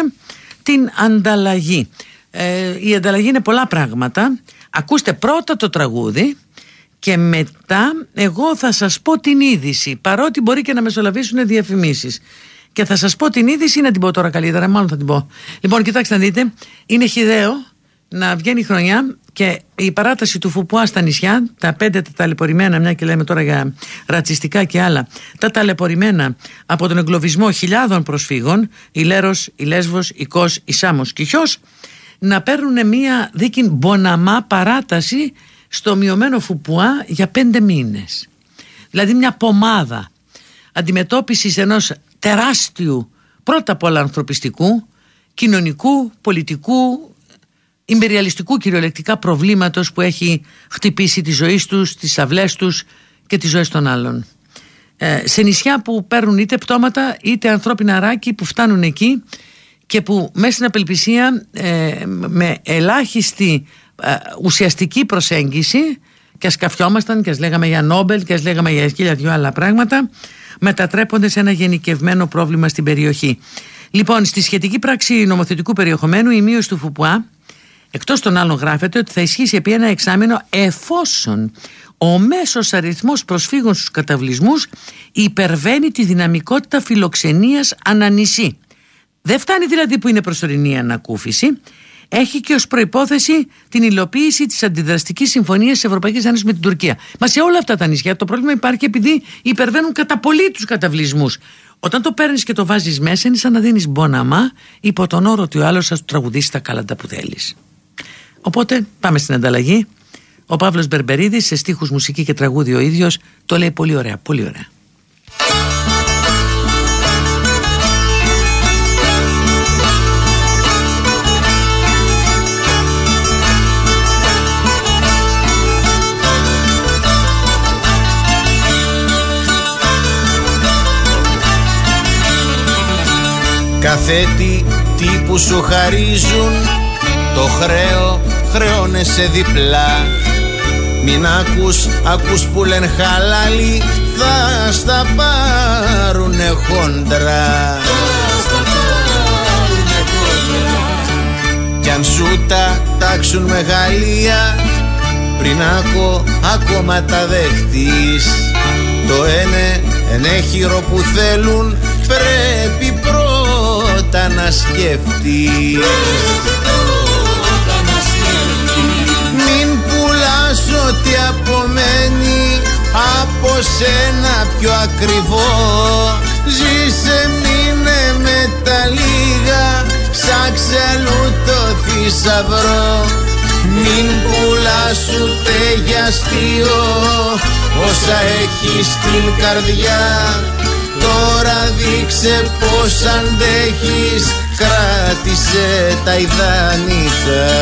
την ανταλλαγή. Ε, η ανταλλαγή είναι πολλά πράγματα. Ακούστε πρώτα το τραγούδι και μετά εγώ θα σας πω την είδηση παρότι μπορεί και να μεσολαβήσουν διαφημίσεις και θα σας πω την είδηση ή να την πω τώρα καλύτερα μάλλον θα την πω λοιπόν κοιτάξτε να δείτε είναι χιδαίο να βγαίνει η χρονιά και η παράταση του Φουπουά στα νησιά, τα πέντε τα ταλαιπωρημένα, μια και λέμε τώρα για ρατσιστικά και άλλα, τα ταλαιπωρημένα από τον εγκλωβισμό χιλιάδων προσφύγων, η Λέρος, η Λέσβος, η Κος, η Σάμος και η Χιός, να παίρνουν μια δίκη μποναμά παράταση στο μειωμένο Φουπουά για πέντε μήνες. Δηλαδή μια πομάδα αντιμετώπισης ενός τεράστιου πρώτα απ' όλα ανθρωπιστικού, κοινωνικού, πολιτικού, ιμπεριαλιστικού κυριολεκτικά προβλήματος που έχει χτυπήσει τη ζωής τους, τις αυλές τους και τις ζωές των άλλων. Ε, σε νησιά που παίρνουν είτε πτώματα είτε ανθρώπινα ράκη που φτάνουν εκεί και που μέσα στην απελπισία ε, με ελάχιστη ε, ουσιαστική προσέγγιση και ας καφιόμασταν και ας λέγαμε για Νόμπελ και ας λέγαμε για χίλια δυο άλλα πράγματα μετατρέπονται σε ένα γενικευμένο πρόβλημα στην περιοχή. Λοιπόν, στη σχετική πράξη νομοθετικού περιεχομένου η μείωση του ΦΟΠΟΑ εκτός των άλλων γράφεται ότι θα ισχύσει επί ένα εξάμεινο εφόσον ο μέσος αριθμός προσφύγων στους καταβλισμούς υπερβαίνει τη δυναμικότητα φιλοξενίας ανανησί. Δεν φτάνει δηλαδή που είναι προσωρινή ανακούφιση, έχει και ως προπόθεση την υλοποίηση της αντιδραστικής συμφωνίας της Ευρωπαϊκής Ένωσης με την Τουρκία. Μα σε όλα αυτά τα νησιά το πρόβλημα υπάρχει επειδή υπερβαίνουν κατά πολύ τους καταβλισμούς. Όταν το παίρνεις και το βάζεις μέσα, είναι σαν να δίνεις μποναμά υπό τον όρο ότι ο άλλος θα του τραγουδήσει τα κάλαντα που θέλεις. Οπότε πάμε στην ανταλλαγή. Ο Παύλος Μπερμπερίδης σε στίχους μουσική και τραγούδι ο ίδιος το λέει πολύ ωραία, πολύ ωραία. Καθέτη τι που σου χαρίζουν το χρέο χρεώνεσαι διπλά. Μην ακούς, ακούς που λένε χαλάλι Θα στα πάρουνε χοντρά. Κι αν σου τα τάξουν μεγαλεία Πριν ακό, ακόμα τα δέχτης Το ένε, ενέχειρο που θέλουν Πρέπει πρώτα να σκεφτείς ό,τι απομένει από σένα πιο ακριβό. Ζήσε μείνε με τα λίγα Ψάξε αλλού το θησαυρό. Μην πουλάς ούτε για αστείο Όσα έχεις στην καρδιά. Τώρα δείξε πως αντέχεις Κράτησε τα ιδανικά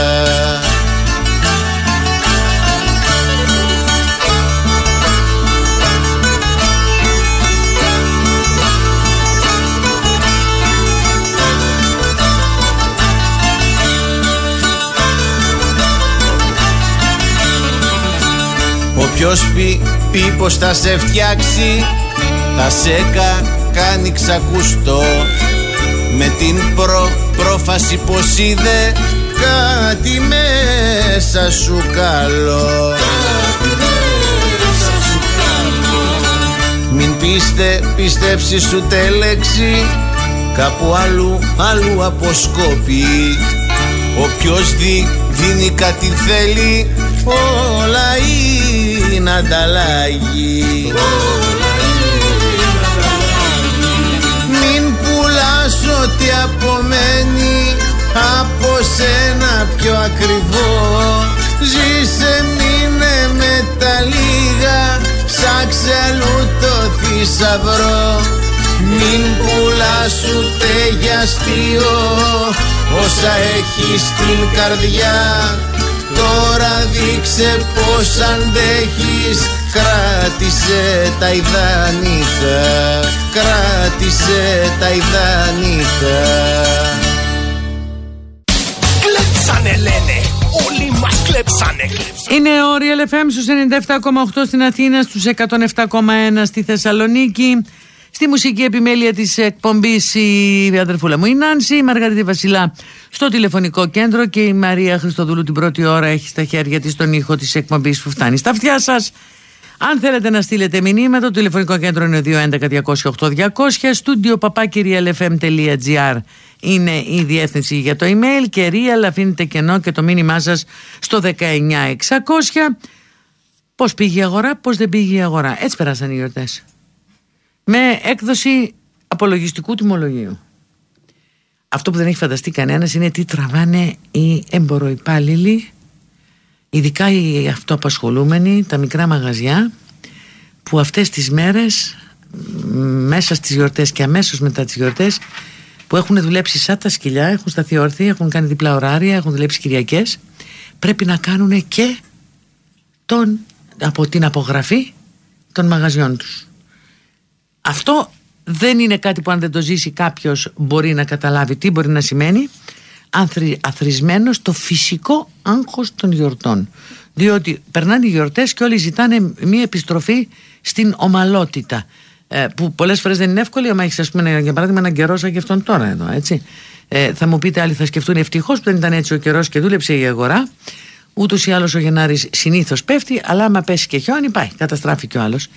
Ποιος πει, πει πως θα σε φτιάξει Θα σε κα, κάνει ξακουστό. Με την προ, πρόφαση πως είδε Κάτι μέσα σου καλό. Μην πείστε, πιστέψει σου τέλεξη Κάπου αλλού, αλλού αποσκόπη. Όποιος δει, δίνει κάτι θέλει Όλα είναι ανταλλαγή. Μην πουλάς ό,τι απομένει από σένα πιο ακριβό. Ζήσε μείνε με τα λίγα Ψάξε αλλού το θησαυρό. Μην πουλάς ούτε για αστείο Όσα έχεις στην καρδιά Τώρα δείξε πως αντέχεις Κράτησε τα ιδανικά Κράτησε τα ιδανικά Κλέψανε λένε. Όλοι μας κλέψανε. Είναι ο Real FM στους 97,8 στην Αθήνα Στους 107,1 στη Θεσσαλονίκη Στη μουσική επιμέλεια της εκπομπής η αδερφούλα μου η Νάνση, η Μαργαρίτη Βασιλά στο τηλεφωνικό κέντρο και η Μαρία Χριστοδούλου την πρώτη ώρα έχει στα χέρια της τον ήχο της εκπομπής που φτάνει στα αυτιά σας. Αν θέλετε να στείλετε μηνύματα, το τηλεφωνικό κέντρο είναι 211-208-200, στούντιο papakirialfm.gr είναι η διεύθυνση για το email και real αφήνετε κενό και το μήνυμά σας στο 19600. Πώς πήγε η αγορά, πώς δεν πήγε η αγορά. Έτσι περάσαν οι γιορτές με έκδοση απολογιστικού τιμολογίου. Αυτό που δεν έχει φανταστεί κανένας είναι τι τραβάνε οι εμποροϊπάλληλοι, ειδικά οι αυτοαπασχολούμενοι, τα μικρά μαγαζιά, που αυτές τις μέρες, μέσα στις γιορτές και αμέσως μετά τις γιορτές, που έχουν δουλέψει σαν τα σκυλιά, έχουν σταθεί όρθιοι, έχουν κάνει διπλά ωράρια, έχουν δουλέψει Κυριακές, πρέπει να κάνουν και τον, από την απογραφή των μαγαζιών τους. Αυτό δεν είναι κάτι που αν δεν το ζήσει κάποιος μπορεί να καταλάβει τι μπορεί να σημαίνει. Αθροισμένο στο φυσικό άγχος των γιορτών. Διότι περνάνε οι γιορτές και όλοι ζητάνε μια επιστροφή στην ομαλότητα. Ε, που πολλές φορές δεν είναι εύκολη άμα έχεις ας πούμε για παράδειγμα έναν καιρό σαν και αυτόν τώρα εδώ έτσι. Ε, θα μου πείτε άλλοι θα σκεφτούν ευτυχώς που δεν ήταν έτσι ο καιρός και δούλεψε η αγορά. Ούτως ή άλλως ο Γενάρης συνήθως πέφτει, αλλά άμα πέσει και χιόνι, πάει, καταστράφει και ο άλλος.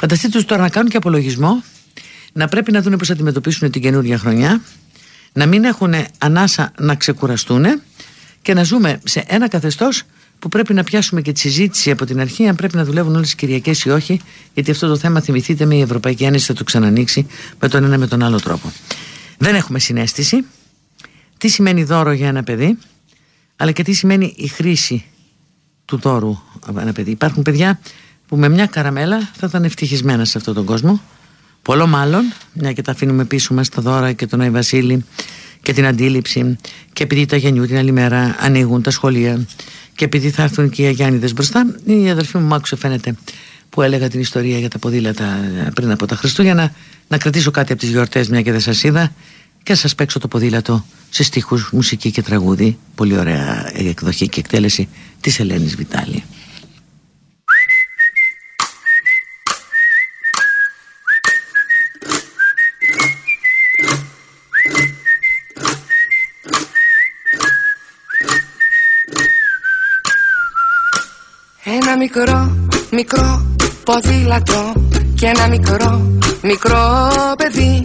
Φανταστείτε τους τώρα να κάνουν και απολογισμό, να πρέπει να δουν πώς θα αντιμετωπίσουν την καινούργια χρονιά, να μην έχουν ανάσα να ξεκουραστούν και να ζούμε σε ένα καθεστώς που πρέπει να πιάσουμε και τη συζήτηση από την αρχή αν πρέπει να δουλεύουν όλες τις Κυριακές ή όχι, γιατί αυτό το θέμα θυμηθείτε με η Ευρωπαϊκή Ένωση θα το ξανανοίξει με τον ένα με τον άλλο τρόπο. Δεν έχουμε συνέστηση. Τι σημαίνει δώρο για ένα παιδί, αλλά και τι σημαίνει η χρήση του δώρου από ένα παιδί. Υπάρχουν παιδιά που με μια καραμέλα θα ήταν ευτυχισμένα σε αυτόν τον κόσμο. Πολλό μάλλον, μια και τα αφήνουμε πίσω μας τα δώρα και τον Άι Βασίλη και την αντίληψη και επειδή τα γενιού την άλλη μέρα ανοίγουν τα σχολεία και επειδή θα έρθουν και οι Αγιάννηδες μπροστά η αδερφή μου μ' άκουσε φαίνεται που έλεγα την ιστορία για τα ποδήλατα πριν από τα Χριστούγεννα να κρατήσω κάτι από τις γιορτές μια και δεν σας είδα και σας παίξω το ποδήλατο σε στίχους, μουσική και τραγούδι πολύ ωραία εκδοχή και εκτέλεση της Ελένης Βιτάλη μικρό, μικρό ποδήλατο και ένα μικρό, μικρό παιδί.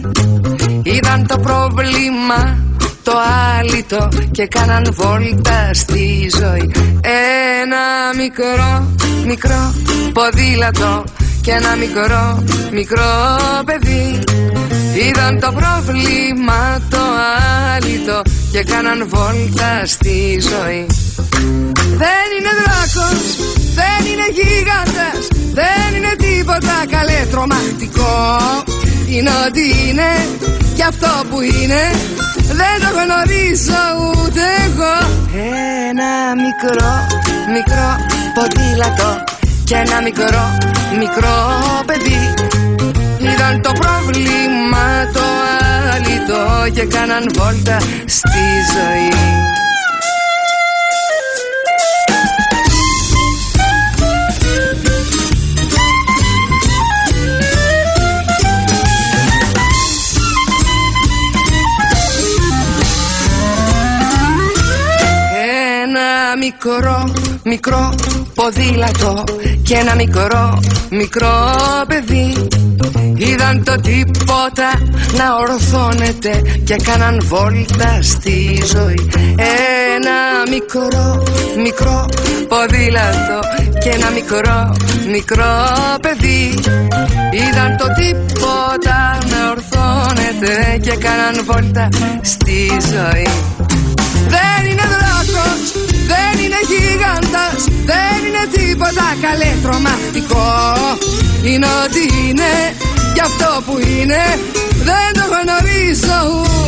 Είδαν το πρόβλημα το άλυτο και κάναν βόλτα στη ζωή. Ένα μικρό, μικρό ποδήλατο και ένα μικρό, μικρό παιδί. Είδαν το πρόβλημα το άλυτο και κάναν βόλτα στη ζωή. Δεν είναι δράκος, δεν είναι γίγαντας Δεν είναι τίποτα καλέ τρομακτικό. Είναι ότι είναι και αυτό που είναι. Δεν το γνωρίζω ούτε εγώ. Ένα μικρό, μικρό ποδήλατο Και ένα μικρό, μικρό παιδί. Είδαν το πρόβλημα το άλυτο Και κάναν βόλτα στη ζωή μικρό, μικρό ποδήλατο και ένα μικρό, μικρό παιδί. Είδαν το τίποτα να ορθώνεται και κάναν βόλτα στη ζωή. Ένα μικρό, μικρό ποδήλατο και ένα μικρό, μικρό παιδί. Είδαν το τίποτα να ορθώνεται και κάναν βόλτα στη ζωή. Δεν είναι δράκος δεν είναι γίγαντας, δεν είναι τίποτα καλέ τρομακτικό Είναι ότι είναι κι αυτό που είναι. Δεν το γνωρίζω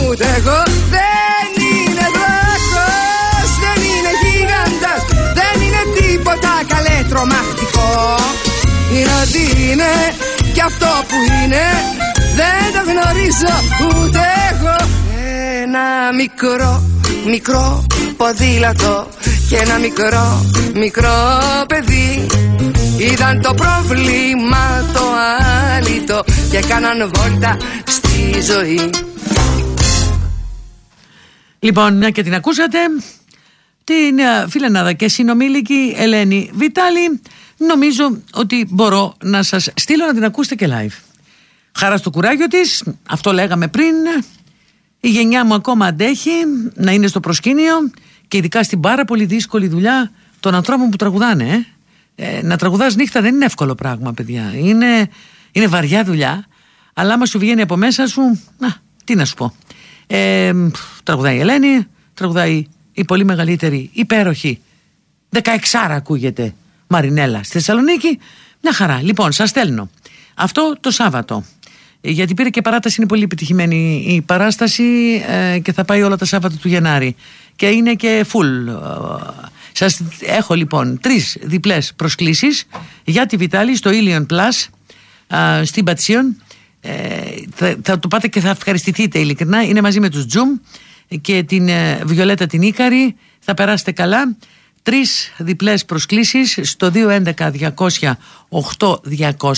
ούτε εγώ. Δεν είναι δράκος, δεν είναι γίγαντας Δεν είναι τίποτα καλέ τρομακτικό Είναι ότι είναι κι αυτό που είναι. Δεν το γνωρίζω ούτε εγώ. Ένα μικρό, μικρό ποδήλατο και ένα μικρό, μικρό παιδί Είδαν το πρόβλημα το άλυτο ποδήλατο και κάναν βόλτα στη ζωή. Λοιπόν, μια και την ακούσατε, την ε, φιλενάδα και συνομήλικη Ελένη Βιτάλη, νομίζω ότι μπορώ να σας στείλω να την ακούσετε και live. Χαράς στο κουράγιο της, αυτό λέγαμε πριν, η γενιά μου ακόμα αντέχει να είναι στο προσκήνιο και ειδικά στην πάρα πολύ δύσκολη δουλειά των ανθρώπων που τραγουδάνε. Ε. Ε, να τραγουδάς νύχτα δεν είναι εύκολο πράγμα, παιδιά. Είναι, είναι βαριά δουλειά, αλλά άμα σου βγαίνει από μέσα σου, να, τι να σου πω. Ε, τραγουδάει η Ελένη, τραγουδάει η πολύ μεγαλύτερη, υπέροχη, 16 ακούγεται Μαρινέλα στη Θεσσαλονίκη. Μια χαρά. Λοιπόν, σας στέλνω. Αυτό το Σάββατο. Γιατί πήρε και παράταση, είναι πολύ επιτυχημένη η παράσταση ε, και θα πάει όλα τα Σάββατα του Γενάρη. Και είναι και full. Σας έχω λοιπόν τρεις διπλές προσκλήσεις για τη Βιτάλη στο Ilion Plus στην Πατσίον. Ε, θα, θα το πάτε και θα ευχαριστηθείτε ειλικρινά. Είναι μαζί με τους Τζουμ και την ε, Βιολέτα την Ίκαρη. Θα περάσετε καλά. Τρεις διπλές προσκλήσεις στο 211 200 8200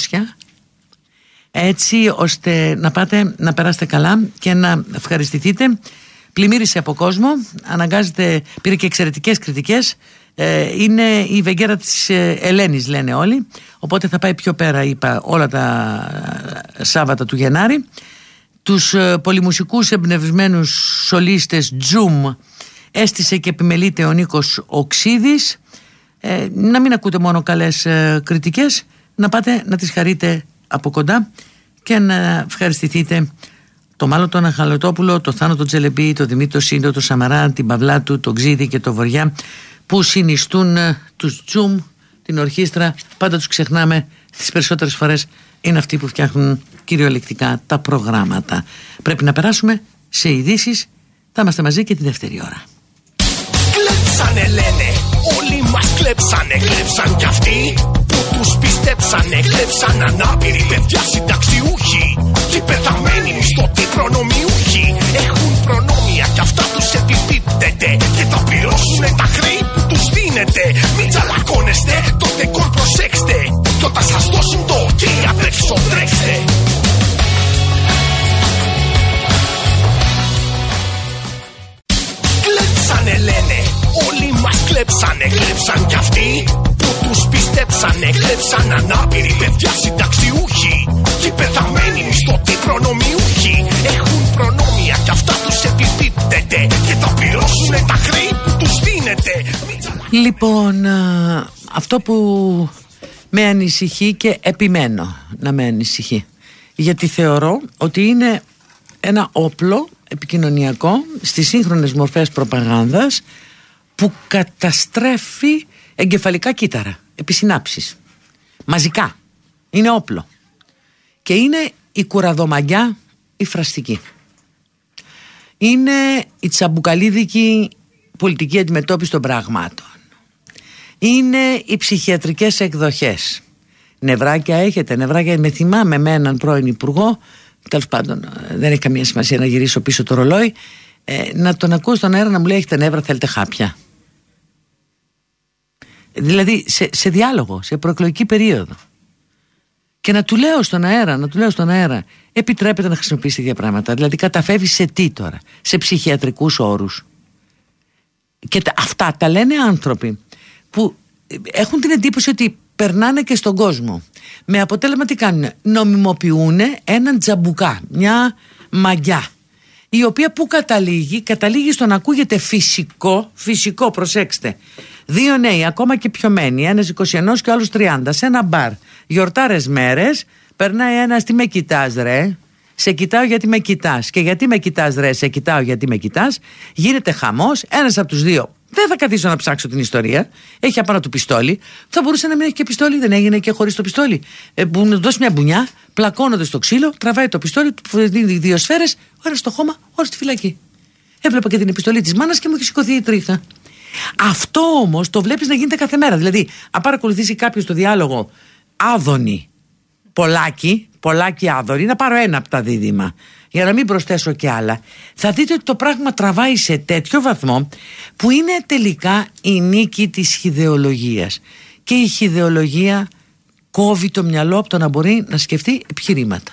έτσι ώστε να πάτε να περάσετε καλά και να ευχαριστηθείτε πλημμύρισε από κόσμο αναγκάζεται, πήρε και εξαιρετικές κριτικές. Ε, είναι η βεγγέρα της ε, Ελένης λένε όλοι. Οπότε θα πάει πιο πέρα είπα όλα τα ε, Σάββατα του Γενάρη. Τους πολυμουσικούς εμπνευσμένους σολίστες Τζουμ έστησε και επιμελείται ο Νίκος Οξίδης. Να μην ακούτε μόνο καλές κριτικές να πάτε να τις χαρείτε από κοντά και να ευχαριστηθείτε το Μάλλον τον Αχαλωτόπουλο, το Θάνο τον Τζελεμπή, το Δημήτρη Σύντο, το Σαμαρά, την Παυλάτου, τον Ξίδη και το Βοριά που συνιστούν ε, τους Τζουμ, την ορχήστρα. Πάντα τους ξεχνάμε, τις περισσότερες φορές είναι αυτοί που φτιάχνουν κυριολεκτικά τα προγράμματα. Πρέπει να περάσουμε σε ειδήσεις. Θα είμαστε μαζί και τη δεύτερη ώρα. Κλέψανε λένε, όλοι μας κλέψανε, κλέψαν κι αυτοί τους πιστέψανε, κλέψαν ανάπηροι παιδιά συνταξιούχοι. Και πεθαμένοι μισθωτοί προνομιούχοι. Έχουν προνόμια κι αυτά τους επιπίπτεται. Και θα πληρώσουν τα χρή που τους δίνετε. Μην τσαλακώνεστε, το δεκόρ προσέξτε. Κι όταν σας δώσουν το ok απ' έξω τρέξτε. Κλέψανε λένε, όλοι μας κλέψανε, κλέψαν κι αυτοί. Τους πιστέψανε, κλέψαν ανάπηροι παιδιά συνταξιούχοι. Και πεθαμένοι μισθωτοί προνομιούχοι. Έχουν προνόμια κι αυτά τους επιπίπτεται. Και θα πληρώσουν τα χρή που τους δίνεται. Λοιπόν, αυτό που με ανησυχεί και επιμένω να με ανησυχεί. Γιατί θεωρώ ότι είναι ένα όπλο επικοινωνιακό στις σύγχρονες μορφές προπαγάνδας που καταστρέφει εγκεφαλικά κύτταρα, επισυνάψεις. Μαζικά. Είναι όπλο. Και είναι η κουραδομαγιά η φραστική. Είναι η τσαμπουκαλίδικη πολιτική αντιμετώπιση των πραγμάτων. Είναι οι ψυχιατρικές εκδοχές. Νευράκια έχετε, νευράκια με θυμάμαι με έναν πρώην υπουργό Τέλος πάντων, δεν έχει καμία σημασία να γυρίσω πίσω το ρολόι. Ε, να τον ακούω στον αέρα να μου λέει: Έχετε νεύρα, θέλετε χάπια. Δηλαδή σε, σε διάλογο, σε προεκλογική περίοδο. Και να του λέω στον αέρα, να του λέω στον αέρα, επιτρέπεται να χρησιμοποιήσει τέτοια πράγματα. Δηλαδή καταφεύγεις σε τι τώρα, σε ψυχιατρικούς όρους. Και αυτά τα λένε άνθρωποι που έχουν την εντύπωση ότι περνάνε και στον κόσμο. Με αποτέλεσμα τι κάνουν, νομιμοποιούν έναν τζαμπουκά, μια μαγιά η οποία που καταλήγει, καταλήγει στο να ακούγεται φυσικό, φυσικό προσέξτε, Δύο νέοι, ακόμα και πιωμένοι, ένας 21 και ο άλλος 30, σε ένα μπαρ. Γιορτάρες μέρες, περνάει ένας, τι με κοιτάς, ρε; Σε κοιτάω γιατί με κοιτάς. Και γιατί με κοιτάς, ρε, σε κοιτάω γιατί με κοιτάς. Γίνεται χαμός. Ένας από τους δύο δεν θα καθίσω να ψάξω την ιστορία. Έχει απάνω του πιστόλι. Θα μπορούσε να μην έχει και πιστόλι, δεν έγινε και χωρίς το πιστόλι. Ε, που να δώσει μια μπουνιά, πλακώνονται στο ξύλο, τραβάει το πιστόλι, του δίνει δύο σφαίρες, ο ένας στο χώμα, ο στη φυλακή. Έβλεπα και την επιστολή της μάνας και μου έχει σηκωθεί η τρίχα. Αυτό όμως το βλέπεις να γίνεται κάθε μέρα. Δηλαδή, αν παρακολουθήσει κάποιος το διάλογο Άδωνη, Πολάκι, Πολάκι Άδωνη, να πάρω ένα από τα δίδυμα, για να μην προσθέσω και άλλα, θα δείτε ότι το πράγμα τραβάει σε τέτοιο βαθμό που είναι τελικά η νίκη της χιδεολογίας. Και η χιδεολογία κόβει το μυαλό από το να μπορεί να σκεφτεί επιχειρήματα.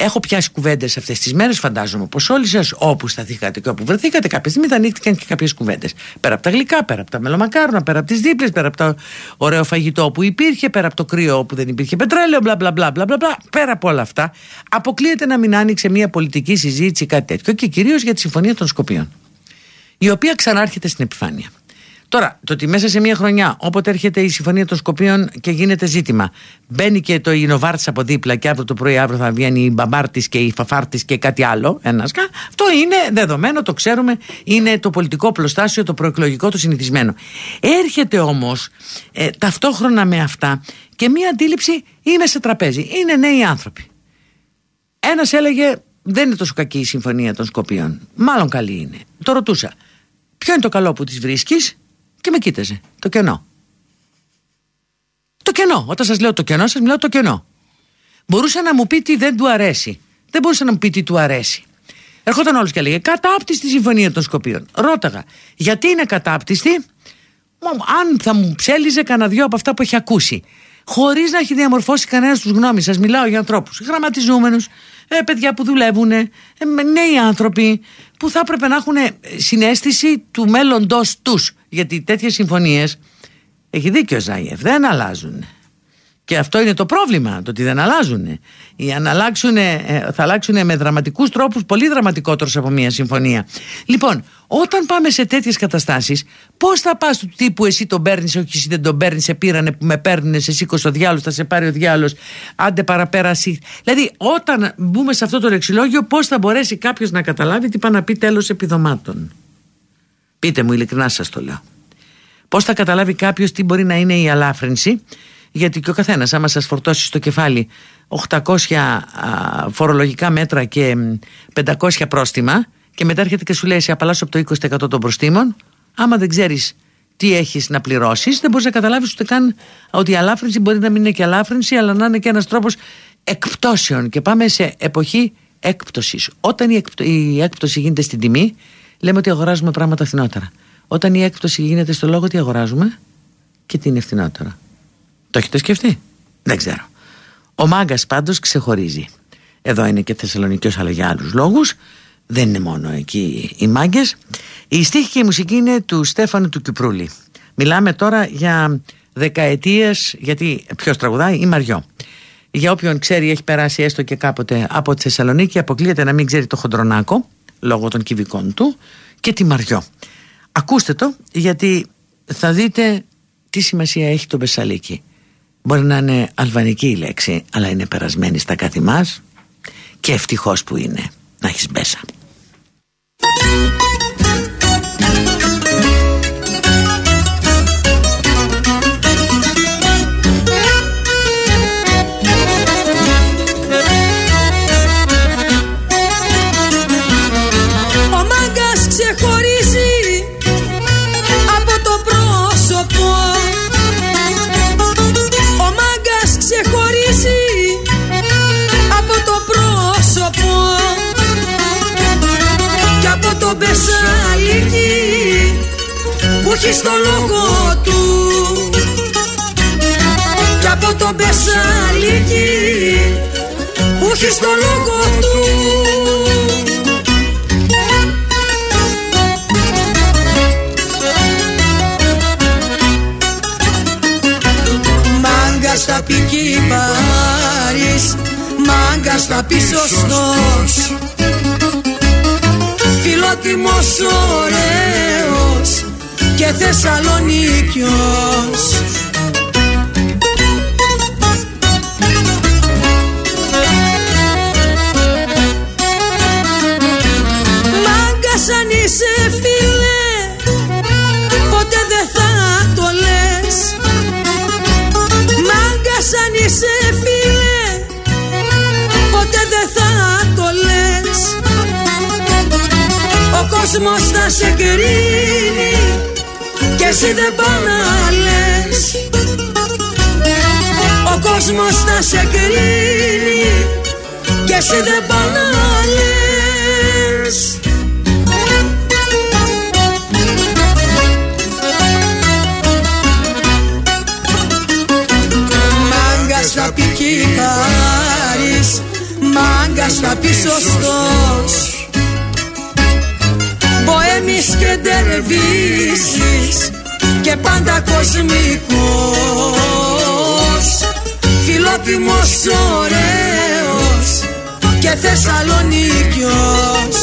Έχω πιάσει κουβέντες αυτές τις μέρες. Φαντάζομαι πως όλοι σας, όπου σταθήκατε και όπου βρεθήκατε, κάποια στιγμή θα ανοίχτηκαν και κάποιες κουβέντες. Πέρα από τα γλυκά, πέρα από τα μελομακάρονα, πέρα από τις δίπλες, πέρα από το ωραίο φαγητό που υπήρχε, πέρα από το κρύο όπου δεν υπήρχε πετρέλαιο, μπλα μπλα μπλα μπλα. μπλα. Πέρα από όλα αυτά, αποκλείεται να μην άνοιξε μια πολιτική συζήτηση κάτι τέτοιο και κυρίως για τη Συμφωνία των Σκοπίων. Η οποία ξανάρχεται στην επιφάνεια. Τώρα, το ότι μέσα σε μια χρονιά, όποτε έρχεται η Συμφωνία των Σκοπίων και γίνεται ζήτημα, μπαίνει και το Ινοβάρτης από δίπλα και αύριο το πρωί αύριο θα βγαίνει η Μπαμπάρτης και η Φαφάρτης και κάτι άλλο, ένα αυτό είναι δεδομένο, το ξέρουμε, είναι το πολιτικό πλωστάσιο, το προεκλογικό, το συνηθισμένο. Έρχεται όμως ε, ταυτόχρονα με αυτά και μια αντίληψη είμαι σε τραπέζι. Είναι νέοι άνθρωποι. Ένας έλεγε δεν είναι τόσο κακή η Συμφωνία των Σκοπίων. Μάλλον καλή είναι. Το ρωτούσα. Ποιο είναι το καλό που τη βρίσκεις, και με κοίταζε. Το κενό. Το κενό. Όταν σας λέω το κενό, σας μιλάω το κενό. Μπορούσε να μου πει τι δεν του αρέσει. Δεν μπορούσε να μου πει τι του αρέσει. Ερχόταν όλος και έλεγε Κατάπτυστη συμφωνία των Σκοπίων. Ρώταγα, γιατί είναι κατάπτυστη, αν θα μου ψέλιζε κανένα δυο από αυτά που έχει ακούσει. Χωρίς να έχει διαμορφώσει κανένας τους γνώμη. Σας μιλάω για ανθρώπους γραμματιζόμενου, ε, παιδιά που δουλεύουν, ε, νέοι άνθρωποι που θα έπρεπε να έχουν συνέστηση του μέλλοντός τους. Γιατί τέτοιες συμφωνίες, έχει δίκιο ο Ζάιεφ, δεν αλλάζουν. Και αυτό είναι το πρόβλημα, το ότι δεν αλλάζουν. Ή αν αλλάξουν, ε, θα αλλάξουν με δραματικούς τρόπους, πολύ δραματικότερους από μια συμφωνία. Λοιπόν, όταν πάμε σε τέτοιες καταστάσεις, πώς θα πας του τύπου εσύ τον παίρνεις, όχι εσύ δεν τον παίρνεις, σε πήρανε που με παίρνει, σε σήκωσε ο διάλογο, θα σε πάρει ο διάλογο, άντε παραπέραση. Δηλαδή, όταν μπούμε σε αυτό το λεξιλόγιο, πώς θα μπορέσει κάποιος να καταλάβει τι πάει να πει τέλος επιδομάτων. Πείτε μου, ειλικρινά σας το λέω. Πώς θα καταλάβει κάποιος τι μπορεί να είναι η αλάφρυνση; Γιατί και ο καθένας, άμα σας φορτώσει στο κεφάλι 800 φορολογικά μέτρα και 500 πρόστιμα, και μετά έρχεται και σου λέει σε απαλλάσσω από το 20% των προστήμων, άμα δεν ξέρεις τι έχεις να πληρώσεις, δεν μπορείς να καταλάβεις ούτε καν ότι η αλάφρυνση μπορεί να μην είναι και αλάφρυνση, αλλά να είναι και ένας τρόπος εκπτώσεων. Και πάμε σε εποχή έκπτωσης. Όταν η, η έκπτωση γίνεται στην τιμή, λέμε ότι αγοράζουμε πράγματα φθηνότερα. Όταν η έκπτωση γίνεται στο λόγο, τι αγοράζουμε; Και τι είναι φθηνότερο. Το έχετε σκεφτεί; Δεν ξέρω. Ο μάγκας πάντως ξεχωρίζει. Εδώ είναι και Θεσσαλονίκη αλλά για άλλους λόγους. Δεν είναι μόνο εκεί οι μάγκες. Η στίχη και η μουσική είναι του Στέφανου του Κυπρούλη. Μιλάμε τώρα για δεκαετίες, γιατί ποιος τραγουδάει, η Μαριό. Για όποιον ξέρει, έχει περάσει έστω και κάποτε από τη Θεσσαλονίκη, αποκλείεται να μην ξέρει το Χοντρονάκο, λόγω των κυβικών του, και τη Μαριό. Ακούστε το, γιατί θα δείτε τι σημασία έχει το Μπεσαλίκι. Μπορεί να είναι αλβανική η λέξη, αλλά είναι περασμένη στα κάτι μας και ευτυχώς που είναι να έχεις μπέσα. Έχει στο λόγο του. Κι από τον Πεσσαλίκη που έχει στο λόγο του. Μάγκα στα πικί πάρεις Μάγκα στα πει σωστός Φιλότιμος ωραίος και Θεσσαλονίκιος. Μάγκας αν είσαι φίλε ποτέ δεν θα το λες. Μάγκας αν είσαι φίλε ποτέ δεν θα το λες. Ο κόσμος θα σε κρίνει. και εσύ δεν πάω να λες Ο κόσμος θα σε κρίνει και εσύ δεν πάω να λες πάρεις Μάγκας θα πει σωστός. Μποέμις και ντερβίσεις Και πάντα κοσμικός. Φιλότιμος ωραίος Και Θεσσαλονίκιος.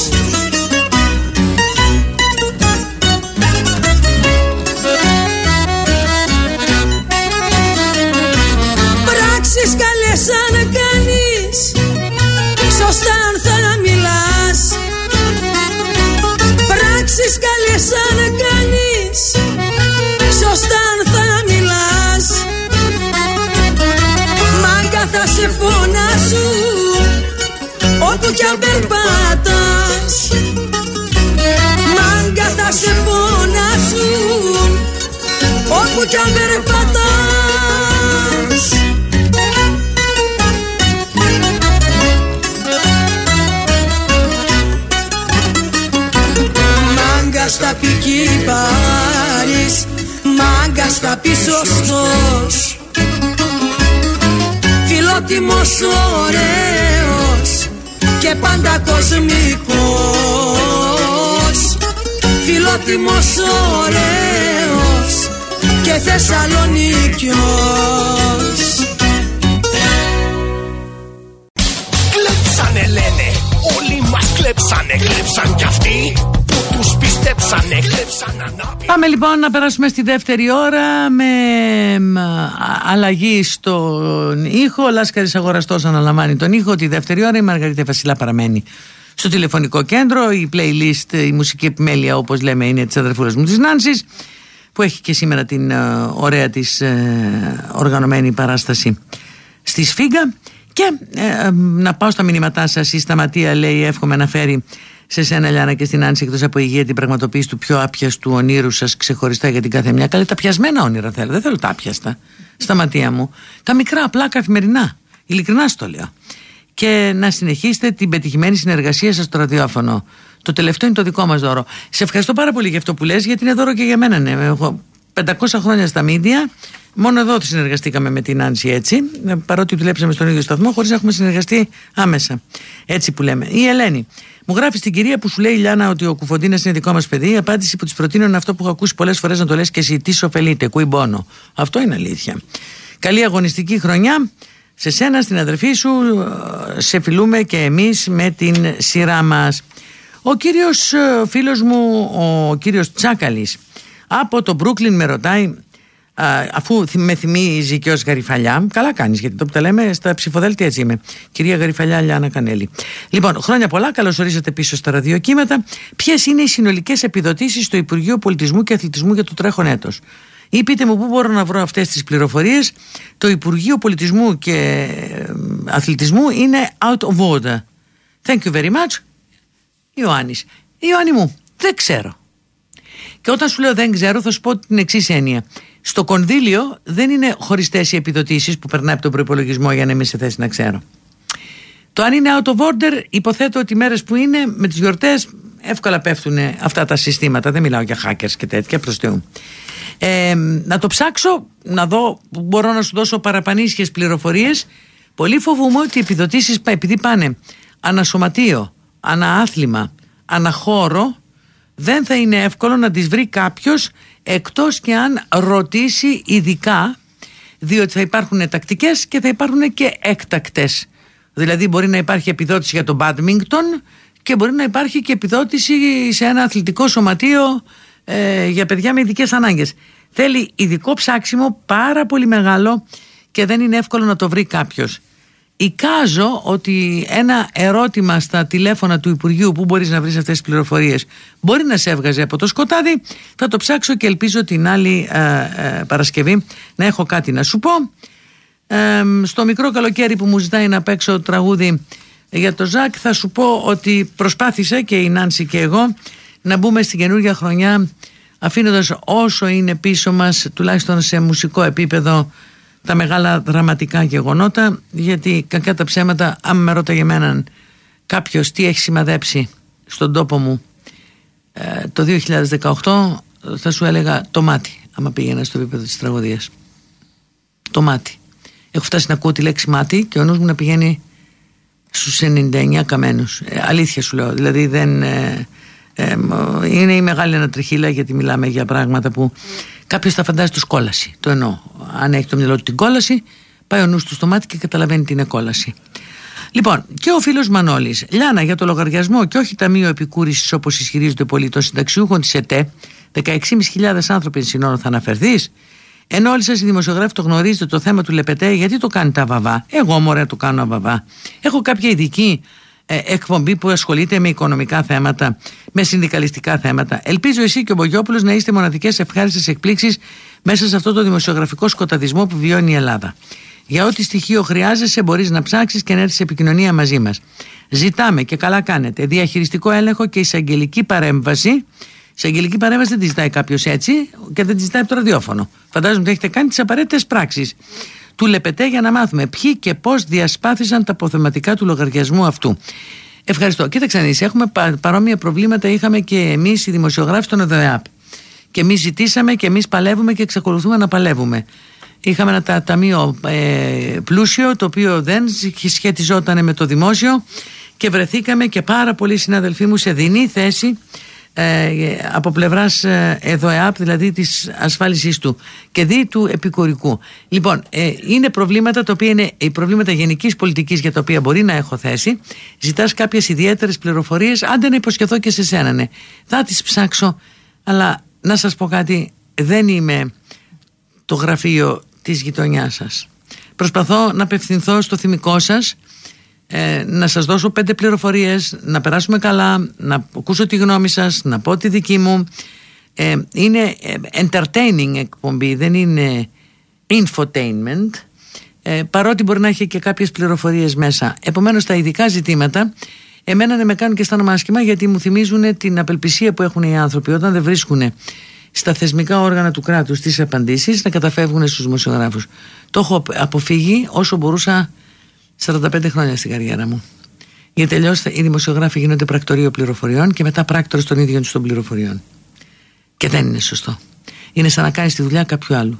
Πράξεις καλές αν κάνεις Σωστά αν θα μιλάς. Πράξεις καλές αν κάνεις Σωστά αν θα μιλάς. Μάγκα θα σε φωνάσουν Όπου κι αν περπάτας Μάγκα θα σε φωνάσουν Όπου κι αν περπατάς. Μάγκα στα πικί πάρεις Μάγκα στα πει σωστός Φιλότιμος ωραίος Και πάντα κοσμικός. Φιλότιμος ωραίος Και Θεσσαλονίκιος. Κλέψανε λένε, όλοι μας κλέψανε, κλέψαν κι αυτοί που τους πιστέψανε, κλέψαν ανάπηροι. Πάμε λοιπόν να περάσουμε στη δεύτερη ώρα με μ, α, αλλαγή στον ήχο. Ο Λάσκαρης Αγοραστός αναλαμβάνει τον ήχο. Τη δεύτερη ώρα η Μαργαρίτα Βασιλά παραμένει στο τηλεφωνικό κέντρο. Η playlist, η μουσική επιμέλεια όπως λέμε είναι της αδερφούρας μου της Νάνσης που έχει και σήμερα την ε, ωραία της ε, οργανωμένη παράσταση στη Σφίγγα. Και ε, ε, να πάω στα μηνύματά σας. Η Σταματία λέει: Εύχομαι να φέρει σε σένα, Λιάννα, και στην Άνση εκτός από υγεία την πραγματοποίηση του πιο άπιαστου ονείρου σας ξεχωριστά για την κάθε μια. Καλή, τα πιασμένα όνειρα θέλω. Δεν θέλω τα άπιαστα. Σταματία μου. Τα μικρά, απλά καθημερινά. Ειλικρινά στο λέω. Και να συνεχίσετε την πετυχημένη συνεργασία σας στο ραδιόφωνο. Το τελευταίο είναι το δικό μας δώρο. Σε ευχαριστώ πάρα πολύ για αυτό που λες γιατί είναι δώρο και για μένα. Ναι. Έχω 500 χρόνια στα μίντια. Μόνο εδώ συνεργαστήκαμε με την Άνση έτσι. ε, Παρότι δουλέψαμε στον ίδιο σταθμό, χωρίς να έχουμε συνεργαστεί άμεσα. Έτσι που λέμε. Η Ελένη. Μου γράφει στην κυρία που σου λέει, Λιάννα, ότι ο Κουφοντίνας είναι δικό μας παιδί. Η απάντηση που της προτείνω είναι αυτό που έχω ακούσει πολλές φορές να το λες και εσύ. Τι σου ωφελείται, κουί μπόνο. Αυτό είναι αλήθεια. Καλή αγωνιστική χρονιά. Σε σένα, στην αδερφή σου, ε, σε φιλούμε και εμείς με την σειρά μας. Ο κύριος ε, φίλος μου, ο κύριος Τσάκαλης, από το Μπρούκλιν με ρωτάει, α, αφού θυ- με θυμίζει και ως Γαριφαλιά, καλά κάνεις γιατί το που τα λέμε στα ψηφοδέλτια έτσι είμαι. Κυρία Γαριφαλιά, Λιάννα Κανέλη. Λοιπόν, χρόνια πολλά, καλώς ορίσατε πίσω στα ραδιοκύματα. Ποιες είναι οι συνολικές επιδοτήσεις στο Υπουργείο Πολιτισμού και Αθλητισμού για το τρέχον έτος; Ή πείτε μου πού μπορώ να βρω αυτές τις πληροφορίες; Το Υπουργείο Πολιτισμού και ε, Αθλητισμού είναι out of order. Thank you very much. Ιωάννης. Ιωάννη μου, δεν ξέρω. Και όταν σου λέω δεν ξέρω, θα σου πω την εξής έννοια. Στο κονδύλιο δεν είναι χωριστές οι επιδοτήσεις που περνάει από τον προπολογισμό για να είμαι σε θέση να ξέρω. Το αν είναι out of order, υποθέτω ότι οι μέρες που είναι με τις γιορτές εύκολα πέφτουν αυτά τα συστήματα. Δεν μιλάω για hackers και τέτοια προς Θεού. Ε, να το ψάξω, να δω που μπορώ να σου δώσω παραπανίσχες πληροφορίες. Πολύ φοβούμαι ότι οι επιδοτήσεις πα- επειδή πάνε ανασωματείο, αναάθλημα, αναχώρο δεν θα είναι εύκολο να τις βρει κάποιος εκτός και αν ρωτήσει ειδικά διότι θα υπάρχουν τακτικές και θα υπάρχουν και έκτακτες. Δηλαδή μπορεί να υπάρχει επιδότηση για το badminton και μπορεί να υπάρχει και επιδότηση σε ένα αθλητικό σωματείο ε, για παιδιά με ειδικές ανάγκες. Θέλει ειδικό ψάξιμο πάρα πολύ μεγάλο και δεν είναι εύκολο να το βρει κάποιος. Εικάζω ότι ένα ερώτημα στα τηλέφωνα του Υπουργείου που μπορείς να βρεις αυτές τις πληροφορίες μπορεί να σε έβγαζε από το σκοτάδι. Θα το ψάξω και ελπίζω την άλλη ε, ε, Παρασκευή να έχω κάτι να σου πω. Ε, στο μικρό καλοκαίρι που μου ζητάει να παίξω τραγούδι για το Ζακ θα σου πω ότι προσπάθησα και η Νάνση και εγώ να μπούμε στην καινούργια χρονιά αφήνοντας όσο είναι πίσω μας τουλάχιστον σε μουσικό επίπεδο τα μεγάλα δραματικά γεγονότα γιατί κακά τα ψέματα αν με ρώταγε εμέναν κάποιος τι έχει σημαδέψει στον τόπο μου ε, το 2018 θα σου έλεγα το μάτι άμα πήγαινα στο επίπεδο της τραγωδίας το μάτι Έχω φτάσει να ακούω τη λέξη μάτι και ο νους μου να πηγαίνει στους 99 καμένους. Ε, αλήθεια σου λέω. Δηλαδή δεν... Ε, ε, είναι η μεγάλη ανατριχίλα γιατί μιλάμε για πράγματα που κάποιος θα φαντάζει τους κόλαση. Το εννοώ. Αν έχει το μυαλό του την κόλαση, πάει ο νους του στο μάτι και καταλαβαίνει την είναι κόλαση. Λοιπόν, και ο φίλος Μανώλης. Λιάνα για το λογαριασμό και όχι ταμείο επικούρησης όπως ισχυρίζονται πολλοί των συνταξιούχων της ΕΤΕ, 16.500 άνθρωποι συνόρο θα αναφερθείς. Ενώ όλοι σας οι δημοσιογράφοι το γνωρίζετε το θέμα του Λεπετέ, γιατί το κάνετε αβαβά. Εγώ μωρέ το κάνω αβαβά. Έχω κάποια ειδική ε, εκπομπή που ασχολείται με οικονομικά θέματα, με συνδικαλιστικά θέματα. Ελπίζω εσύ και ο Μπογιόπουλος να είστε μοναδικές ευχάριστες εκπλήξεις μέσα σε αυτό το δημοσιογραφικό σκοταδισμό που βιώνει η Ελλάδα. Για ό,τι στοιχείο χρειάζεσαι, μπορείς να ψάξεις και να έρθεις σε επικοινωνία μαζί μας. Ζητάμε και καλά κάνετε διαχειριστικό έλεγχο και εισαγγελική παρέμβαση. Εισαγγελική παρέμβαση δεν τη ζητάει κάποιος έτσι και δεν τη ζητάει από το ραδιόφωνο. Φαντάζομαι ότι έχετε κάνει τις απαραίτητες πράξεις του Λεπετέ για να μάθουμε ποιοι και πώς διασπάθησαν τα αποθεματικά του λογαριασμού αυτού. Ευχαριστώ. Κοίταξε να έχουμε παρόμοια προβλήματα είχαμε και εμείς οι δημοσιογράφοι στον ΕΔΟΕΑΠ. Και εμείς ζητήσαμε και εμείς παλεύουμε και εξακολουθούμε να παλεύουμε. Είχαμε ένα ταμείο ε, πλούσιο το οποίο δεν σχετιζόταν με το δημόσιο και βρεθήκαμε και πάρα πολλοί συναδελφοί μου σε δινή θέση ε, από πλευράς ε, ΕΔΟΕΑΠ δηλαδή της ασφάλισής του και δι του επικουρικού λοιπόν ε, είναι προβλήματα τα οποία είναι οι προβλήματα γενικής πολιτικής για τα οποία μπορεί να έχω θέση. Ζητάς κάποιες ιδιαίτερες πληροφορίες άντε να υποσχεθώ και σε σένα ναι. θα τις ψάξω αλλά να σας πω κάτι δεν είμαι το γραφείο της γειτονιάς σας. Προσπαθώ να απευθυνθώ στο θυμικό σας ε, να σας δώσω πέντε πληροφορίες να περάσουμε καλά να ακούσω τη γνώμη σας να πω τη δική μου. Ε, είναι ε, entertaining εκπομπή δεν είναι infotainment. Ε, παρότι μπορεί να έχει και κάποιες πληροφορίες μέσα. Επομένως τα ειδικά ζητήματα εμένα δεν με κάνουν και αισθάνομαι άσχημα γιατί μου θυμίζουν την απελπισία που έχουν οι άνθρωποι όταν δεν βρίσκουν στα θεσμικά όργανα του κράτους τις απαντήσεις να καταφεύγουν στους δημοσιογράφους. Το έχω αποφύγει όσο μπορούσα 45 χρόνια στην καριέρα μου. Γιατί τελειώ οι δημοσιογράφοι γίνονται πρακτορείο πληροφοριών και μετά πράκτορες των ίδιων των πληροφοριών. Και δεν είναι σωστό. Είναι σαν να κάνεις τη δουλειά κάποιου άλλου.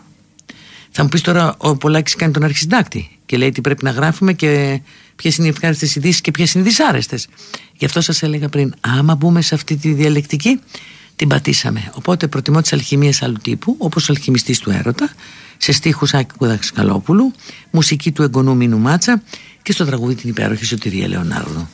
Θα μου πεις τώρα, ο Πολάκης κάνει τον αρχισυντάκτη και λέει τι πρέπει να γράφουμε και ποιες είναι οι ευχάριστες ειδήσεις και ποιες είναι οι δυσάρεστες. Γι' αυτό σας έλεγα πριν, άμα μπούμε σε αυτή τη διαλεκτική, την πατήσαμε. Οπότε προτιμώ τις αλχημίες άλλου τύπου, όπως ο αλχημιστής του έρωτα, σε στίχους Άκη Δαξικαλόπουλου, μουσική του εγγονού Μίνου Μάτσα και στο τραγούδι την υπέροχη Σωτηρία Λεωνάρδο.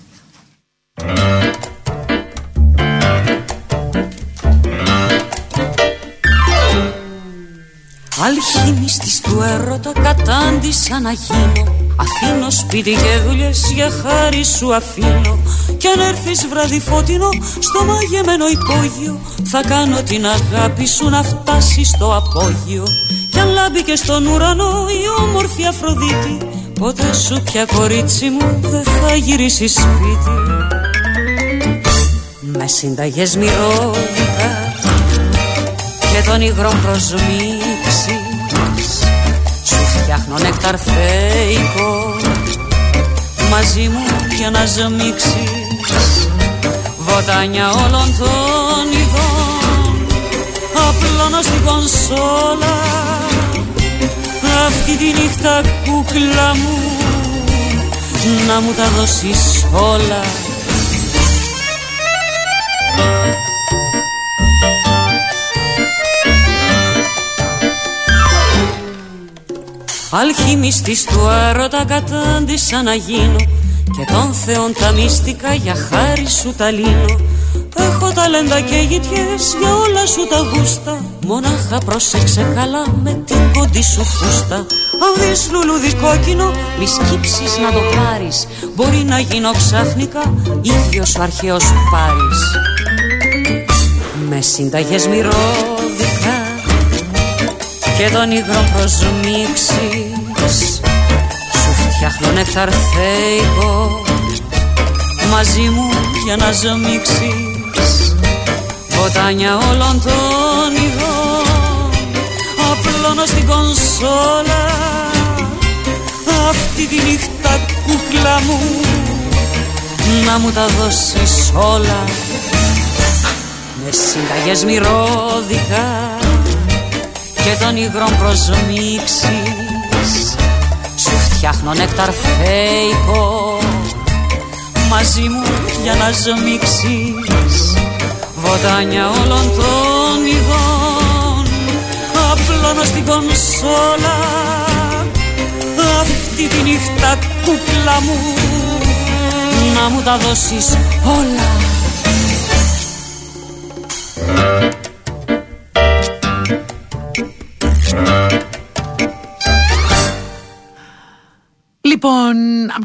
Αλχημιστής του έρωτα κατάντησα να γίνω. Αφήνω σπίτι και δουλειές για χάρη σου αφήνω. Κι αν έρθεις βράδυ φώτινο στο μαγεμένο υπόγειο Θα κάνω την αγάπη σου να φτάσει στο απόγειο. Κι αν λάμπει και στον ουρανό η όμορφη Αφροδίτη Ποτέ σου πια κορίτσι μου δεν θα γυρίσει σπίτι. Με συνταγές μυρώδικα και τον υγρό προσμίξεις Φτιάχνω νέκταρ φέικο μαζί μου για να ζμίξεις Βοτάνια όλων των ειδών. Απλώνω στην κονσόλα αυτή τη νύχτα κούκλα μου να μου τα δώσεις όλα Αλχημιστής του έρωτα κατάντησα να γίνω Και των θεών τα μυστικά για χάρη σου τα λύνω. Έχω ταλέντα και γητιές για όλα σου τα γούστα. Μονάχα πρόσεξε καλά με την κοντή σου φούστα. Αν δεις λουλούδι κόκκινο μη σκύψεις να το πάρεις. Μπορεί να γίνω ξαφνικά ίδιος ο αρχαίος πάρεις Με συνταγές μυρώδικα και τον υγρό προσμίξεις. Σου φτιάχνω νεκταρ θέικο μαζί μου για να ζμίξεις Βοτάνια όλων των ειδών απλώνω στην κονσόλα. Αυτή τη νύχτα κούκλα μου να μου τα δώσεις όλα. Με συνταγές μυρώδικα και τον υγρό προσμίξεις. Σου φτιάχνω νέκταρ φέικο μαζί μου για να σμίξεις. Βοτάνια όλων των ειδών. Απλώνω στην κονσόλα αυτή τη νύχτα κούκλα μου να μου τα δώσεις όλα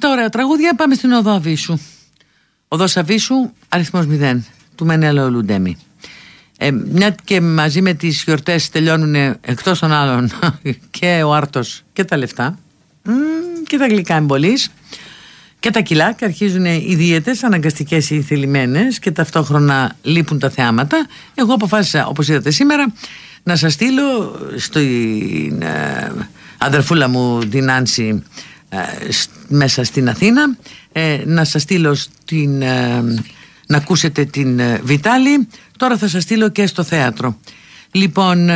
τα ωραία τραγούδια πάμε στην Οδό Αβίσου. Οδός Αβίσου, αριθμός 0, του Μενέλο Λουντέμι. Ε, μια και μαζί με τις γιορτές τελειώνουν εκτός των άλλων και ο Άρτος και τα λεφτά και τα γλυκά εμπολής και τα κιλά και αρχίζουν οι δίαιτες αναγκαστικές ή θελημένες και ταυτόχρονα λείπουν τα θεάματα εγώ αποφάσισα όπως είδατε σήμερα να σας στείλω στην ε, αδερφούλα μου την Άνση ε, μέσα στην Αθήνα. Ε, να σας στείλω στην, ε, να ακούσετε την Βιτάλη. Τώρα θα σας στείλω και στο θέατρο. Λοιπόν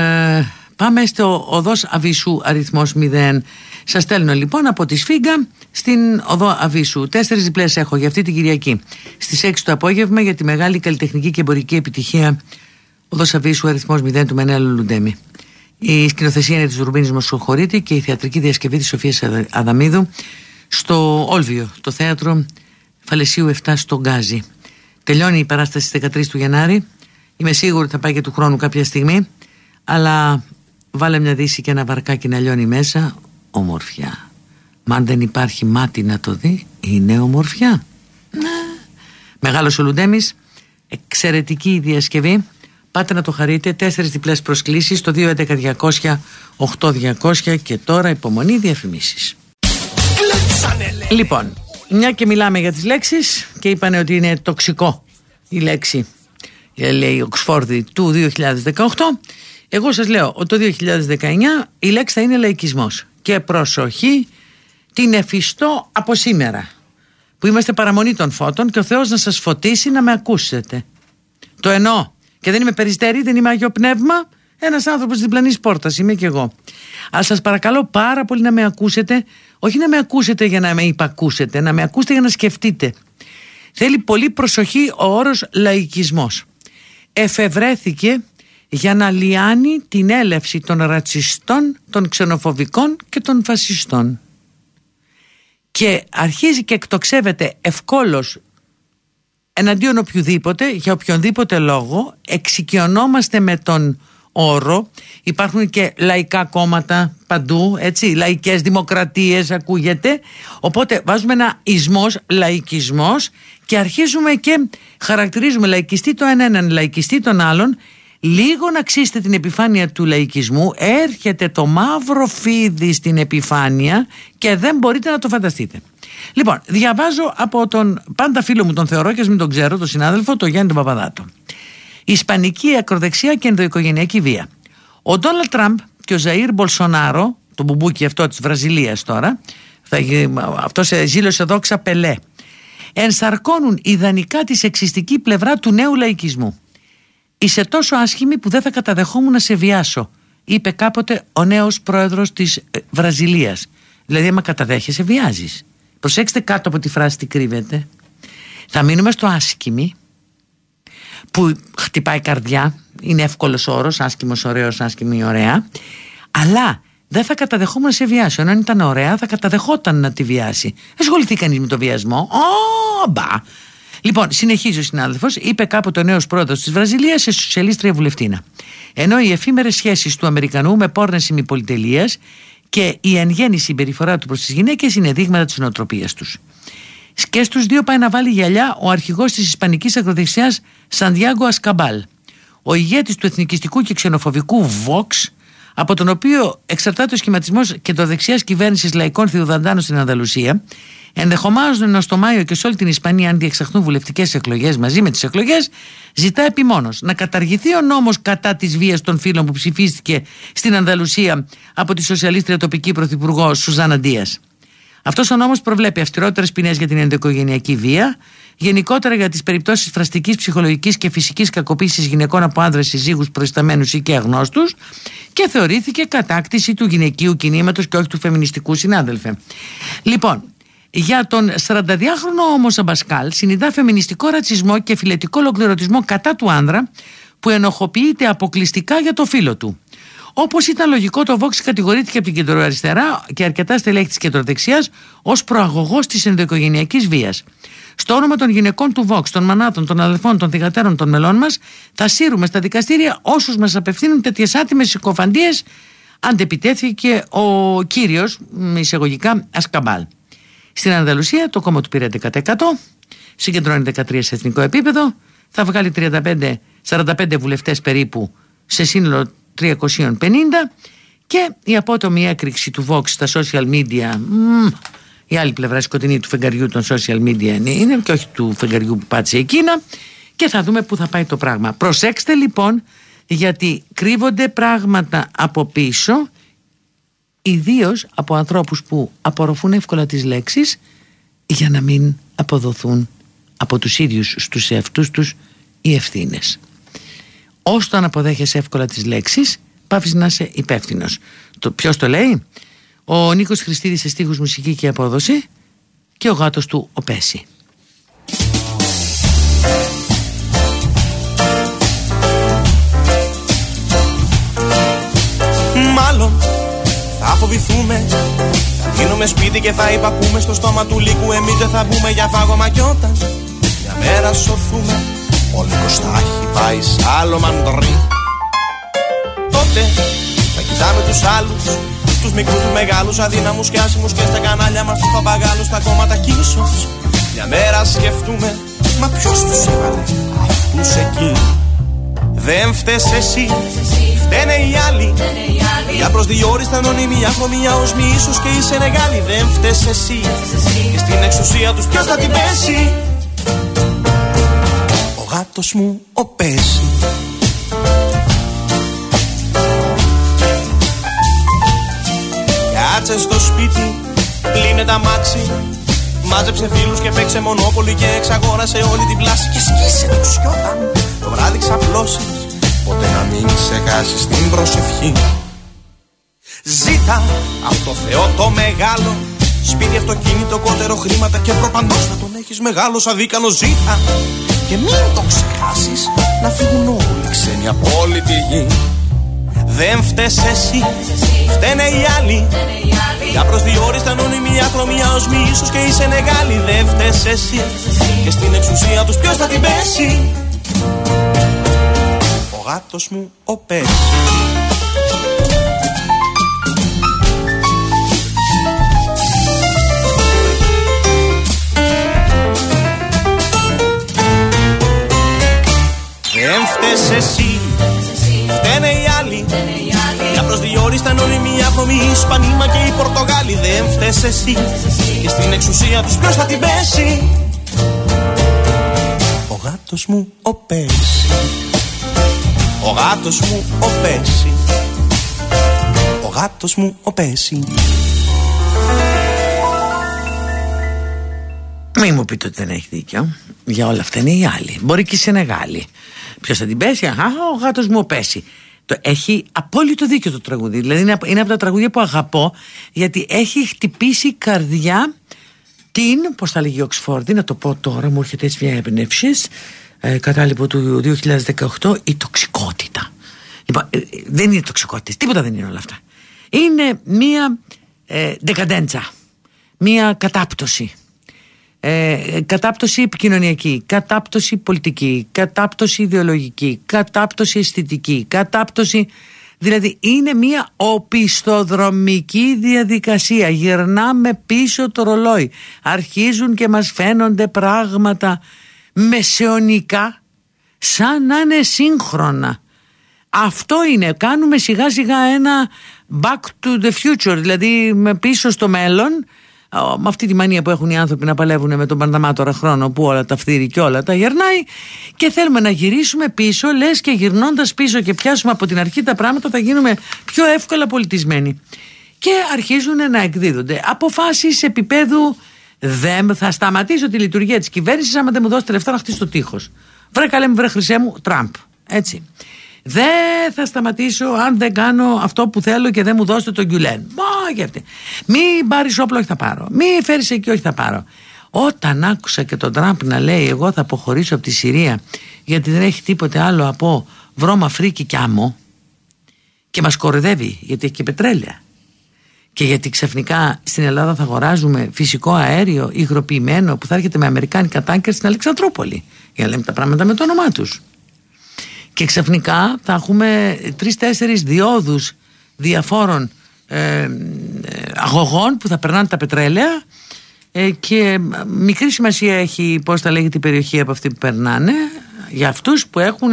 πάμε στο οδός Αβίσου αριθμός 0 σας στέλνω λοιπόν από τη Σφίγγα στην οδό Αβίσου. Τέσσερις διπλές έχω για αυτή την Κυριακή. Στις 6 το απόγευμα για τη μεγάλη καλλιτεχνική και εμπορική επιτυχία. Οδός Αβίσου αριθμός 0 του Μενέλου Λουντέμι η σκηνοθεσία είναι τη Ρουμπίνη Μοσχοχωρίτη και η θεατρική διασκευή της Σοφίας Αδαμίδου στο Όλβιο, το θέατρο Φαλαισίου 7 στο Γκάζι. Τελειώνει η παράσταση στις 13 του Γενάρη. Είμαι σίγουρη ότι θα πάει και του χρόνου κάποια στιγμή. Αλλά βάλε μια δύση και ένα βαρκάκι να λιώνει μέσα. Ομορφιά. Μα αν δεν υπάρχει μάτι να το δει, είναι ομορφιά. Ναι. Μεγάλος ο Λουντέμις, εξαιρετική διασκευή. Πάτε να το χαρείτε. Τέσσερις διπλές προσκλήσεις στο 211-200-8200 και τώρα υπομονή διαφημίσεις. Λοιπόν, μια και μιλάμε για τις λέξεις και είπανε ότι είναι τοξικό η λέξη λέει η Οξφόρδη του 2018 εγώ σας λέω ότι το 2019 η λέξη θα είναι λαϊκισμός και προσοχή την εφιστώ από σήμερα που είμαστε παραμονή των φώτων και ο Θεός να σας φωτίσει να με ακούσετε το εννοώ και δεν είμαι περιστέρη, δεν είμαι Άγιο Πνεύμα. Ένας άνθρωπος τη διπλανή πόρτας είμαι κι εγώ. Αλλά σας παρακαλώ πάρα πολύ να με ακούσετε, όχι να με ακούσετε για να με υπακούσετε, να με ακούσετε για να σκεφτείτε. Θέλει πολύ προσοχή ο όρος λαϊκισμός. Εφευρέθηκε για να λιάνει την έλευση των ρατσιστών, των ξενοφοβικών και των φασιστών. Και αρχίζει και εκτοξεύεται ευκόλως εναντίον οποιοδήποτε, για οποιονδήποτε λόγο, εξοικειωνόμαστε με τον όρο. Υπάρχουν και λαϊκά κόμματα παντού, έτσι, λαϊκές δημοκρατίες ακούγεται. Οπότε βάζουμε ένα ισμός, λαϊκισμός και αρχίζουμε και χαρακτηρίζουμε λαϊκιστή το έναν, λαϊκιστή τον άλλον. Λίγο να ξύστε την επιφάνεια του λαϊκισμού, έρχεται το μαύρο φίδι στην επιφάνεια και δεν μπορείτε να το φανταστείτε. Λοιπόν, διαβάζω από τον πάντα φίλο μου τον θεωρώ και μην τον ξέρω, τον συνάδελφο, τον Γιάννη τον Παπαδάτο. Ισπανική ακροδεξιά και ενδοοικογενειακή βία. Ο Ντόναλτ Τραμπ και ο Ζαΐρ Μπολσονάρο, το μπουμπούκι αυτό της Βραζιλίας τώρα, αυτός εζήλωσε δόξα Πελέ, ενσαρκώνουν ιδανικά τη σεξιστική πλευρά του νέου λαϊκισμού. Είσαι τόσο άσχημη που δεν θα καταδεχόμουν να σε βιάσω, είπε κάποτε ο νέος πρόεδρος της ε, Βραζιλίας. Δηλαδή, άμα καταδέχεσαι, βιάζεις. Προσέξτε κάτω από τη φράση τι κρύβεται. Θα μείνουμε στο άσχημη που χτυπάει καρδιά. Είναι εύκολος όρος, άσχημος, ωραίος, άσχημη, ωραία. Αλλά δεν θα καταδεχόμουν να σε βιάσει. Ενώ αν ήταν ωραία, θα καταδεχόταν να τη βιάσει. Δεν ασχοληθεί κανείς με το βιασμό. Ω, μπα. Λοιπόν, συνεχίζει ο συνάδελφος. Είπε κάποτε ο νέος πρόεδρος της Βραζιλίας σε σοσιαλίστρια βουλευτήνα. Ενώ οι εφήμερες σχέσεις του Αμερικανού με πόρνες ημιπολιτελεία και η εν γέννη συμπεριφορά του προς τις γυναίκες είναι δείγματα της νοοτροπίας τους. Και στους δύο πάει να βάλει γυαλιά ο αρχηγός της Ισπανικής Ακροδεξιά Σαντιάγκο Ασκαμπάλ, ο ηγέτης του εθνικιστικού και ξενοφοβικού Vox, από τον οποίο εξαρτάται ο σχηματισμός κεντροδεξιά κυβέρνησης λαϊκών Θεοδαντάνων στην Ανδαλουσία, ενδεχομένω στο Μάιο και σε όλη την Ισπανία, αν διεξαχθούν βουλευτικές εκλογές μαζί με τις εκλογές, ζητά επιμόνως να καταργηθεί ο νόμος κατά της βίας των φίλων που ψηφίστηκε στην Ανδαλουσία από τη σοσιαλίστρια τοπική πρωθυπουργό Σουζάνα Ντίας. Αυτός ο νόμος προβλέπει αυστηρότερες ποινές για την ενδοοικογενειακή βία, γενικότερα για τις περιπτώσεις φραστικής, ψυχολογικής και φυσικής κακοποίησης γυναικών από άνδρες συζύγους, προϊσταμένους ή και αγνώστους και θεωρήθηκε κατάκτηση του γυναικείου κινήματος και όχι του φεμινιστικού συνάδελφε. Λοιπόν, για τον 42χρονο όμω Αμπασκάλ συνειδά φεμινιστικό ρατσισμό και φιλετικό ολοκληρωτισμό κατά του άνδρα που ενοχοποιείται αποκλειστικά για το φίλο του. Όπως ήταν λογικό, το Vox κατηγορήθηκε από την κεντροαριστερά και αρκετά στελέχη της κεντροδεξιάς ως προαγωγός της ενδοοικογενειακής βίας. Στο όνομα των γυναικών του Vox, των μανάτων, των αδελφών, των θηγατέρων των μελών μας, θα σύρουμε στα δικαστήρια όσους μας απευθύνουν τέτοιες άτιμες συκοφαντίες, αντεπιτέθηκε ο κύριος, εισαγωγικά, Ασκαμπάλ. Στην Ανδαλουσία το κόμμα του πήρε 10%, συγκεντρώνει 13 σε εθνικό επίπεδο, θα βγάλει 35, 45 βουλευτές περίπου σε σύνολο 350 και η απότομη έκρηξη του Vox στα social media μ, η άλλη πλευρά σκοτεινή του φεγγαριού των social media είναι και όχι του φεγγαριού που πάτησε εκείνα και θα δούμε πού θα πάει το πράγμα. Προσέξτε λοιπόν γιατί κρύβονται πράγματα από πίσω ιδίως από ανθρώπους που απορροφούν εύκολα τις λέξεις για να μην αποδοθούν από τους ίδιους στους εαυτούς τους οι ευθύνες. Όσο να αποδέχεσαι εύκολα τις λέξεις πάφεις να είσαι υπεύθυνος. Το, ποιος το λέει; Ο Νίκος Χριστίδης σε στίχους μουσική και απόδοση και ο γάτος του ο Πέση. Φοβηθούμε. Θα γίνουμε σπίτι και θα υπακούμε. Στο στόμα του λύκου εμείς δεν θα μπούμε για φάγωμα Κι όταν μια μέρα σωθούμε. Ο λύκος θα έχει πάει σ' άλλο μαντρί Τότε θα κοιτάμε τους άλλους Τους μικρούς, τους μεγάλους, αδύναμους και άσημους Και στα κανάλια μας τους παπαγάλους Στα κόμματα κι ίσως Μια μέρα σκεφτούμε Μα ποιος τους έβαλε αυτούς εκεί Δεν φταίς εσύ Φταίνε οι άλλοι. Για προσδιορίστα ανωνυμία χρωμία ως ίσως και η Σενεγάλη Δεν φταίς εσύ Και στην εξουσία τους ποιος θα την πέσει. Ο γάτος μου ο Πέση Κάτσε στο σπίτι, πλύνε τα μάξι Μάζεψε φίλους και παίξε μονόπολη και εξαγόρασε όλη την πλάση. Και σκίσε τους κι όταν το βράδυ ξαπλώσεις. Ποτέ να μην ξεχάσεις την προσευχή. Ζήτα από το Θεό το μεγάλο. Σπίτι, αυτοκίνητο, κότερο, χρήματα και προπαντός να τον έχεις μεγάλος αδίκανο ζήτα. Και μην το ξεχάσεις να φύγουν όλοι οι ξένοι από όλη τη γη Δεν φταίς εσύ, φταίνε οι άλλοι. Για προσδιορίστα ανωνυμία χρωμιά ως μη ίσως και είσαι μεγάλη Δεν φταίς εσύ και στην εξουσία τους ποιος θα την πέσει. Ο γάτος μου ο Πέση Δεν φταίς εσύ, Για προσδιορίστα ανωνυμία χρωμή η Ισπανίμα και οι Πορτογάλοι Δεν φταίς εσύ και στην εξουσία τους ποιος θα την πέσει; Ο γάτος μου ο Πέση Ο γάτος μου ο Πέση Ο γάτος μου ο Πέση Μην μου πείτε ότι δεν έχει δίκιο. Για όλα αυτά είναι οι άλλοι. Μπορεί και η Σενεγάλη. Ποιος θα την πέσει, Αχά, ο γάτος μου πέσει. Το έχει απόλυτο δίκιο το τραγούδι. Δηλαδή είναι, είναι από τα τραγούδια που αγαπώ γιατί έχει χτυπήσει η καρδιά την, πώς θα λέγει η Οξφόρδη, να το πω τώρα, μου έρχεται έτσι μια εμπνεύσης, ε, κατάλοιπο του 2018, η τοξικότητα. Λοιπόν, ε, δεν είναι τοξικότητες, τίποτα δεν είναι όλα αυτά. Είναι μία ε, δεκαντέντσα, μία κατάπτωση. Ε, κατάπτωση επικοινωνιακή, κατάπτωση πολιτική, κατάπτωση ιδεολογική, κατάπτωση αισθητική, κατάπτωση... Δηλαδή είναι μια οπισθοδρομική διαδικασία. Γυρνάμε πίσω το ρολόι. Αρχίζουν και μας φαίνονται πράγματα μεσαιωνικά σαν να είναι σύγχρονα. Αυτό είναι. Κάνουμε σιγά σιγά ένα back to the future, δηλαδή με πίσω στο μέλλον με αυτή τη μανία που έχουν οι άνθρωποι να παλεύουν με τον πανταμάτορα χρόνο που όλα τα φτύρει και όλα τα γερνάει και θέλουμε να γυρίσουμε πίσω λες και γυρνώντας πίσω και πιάσουμε από την αρχή τα πράγματα θα γίνουμε πιο εύκολα πολιτισμένοι. Και αρχίζουν να εκδίδονται αποφάσεις επίπεδου δεν θα σταματήσω τη λειτουργία της κυβέρνησης άμα δεν μου δώσετε λεφτά να χτίσει το τείχος βρε καλέ μου βρε χρυσέ μου Τραμπ έτσι δεν θα σταματήσω αν δεν κάνω αυτό που θέλω και δεν μου δώσετε τον Γκιουλέν. Μα γιατί. Μην πάρεις όπλο, όχι θα πάρω. Μην φέρεις εκεί, όχι θα πάρω. Όταν άκουσα και τον Τραμπ να λέει εγώ θα αποχωρήσω από τη Συρία γιατί δεν έχει τίποτε άλλο από βρώμα φρίκι και άμμο και μας κοροϊδεύει γιατί έχει και πετρέλαια και γιατί ξαφνικά στην Ελλάδα θα αγοράζουμε φυσικό αέριο υγροποιημένο που θα έρχεται με αμερικάνικα τάγκερ στην Αλεξανδρούπολη για να λέμε τα πράγματα με το όνομά τους και ξαφνικά θα έχουμε τρεις-τέσσερις διόδους διαφόρων ε, αγωγών που θα περνάνε τα πετρέλαια ε, και μικρή σημασία έχει πώς θα λέγεται η περιοχή από αυτή που περνάνε για αυτούς που έχουν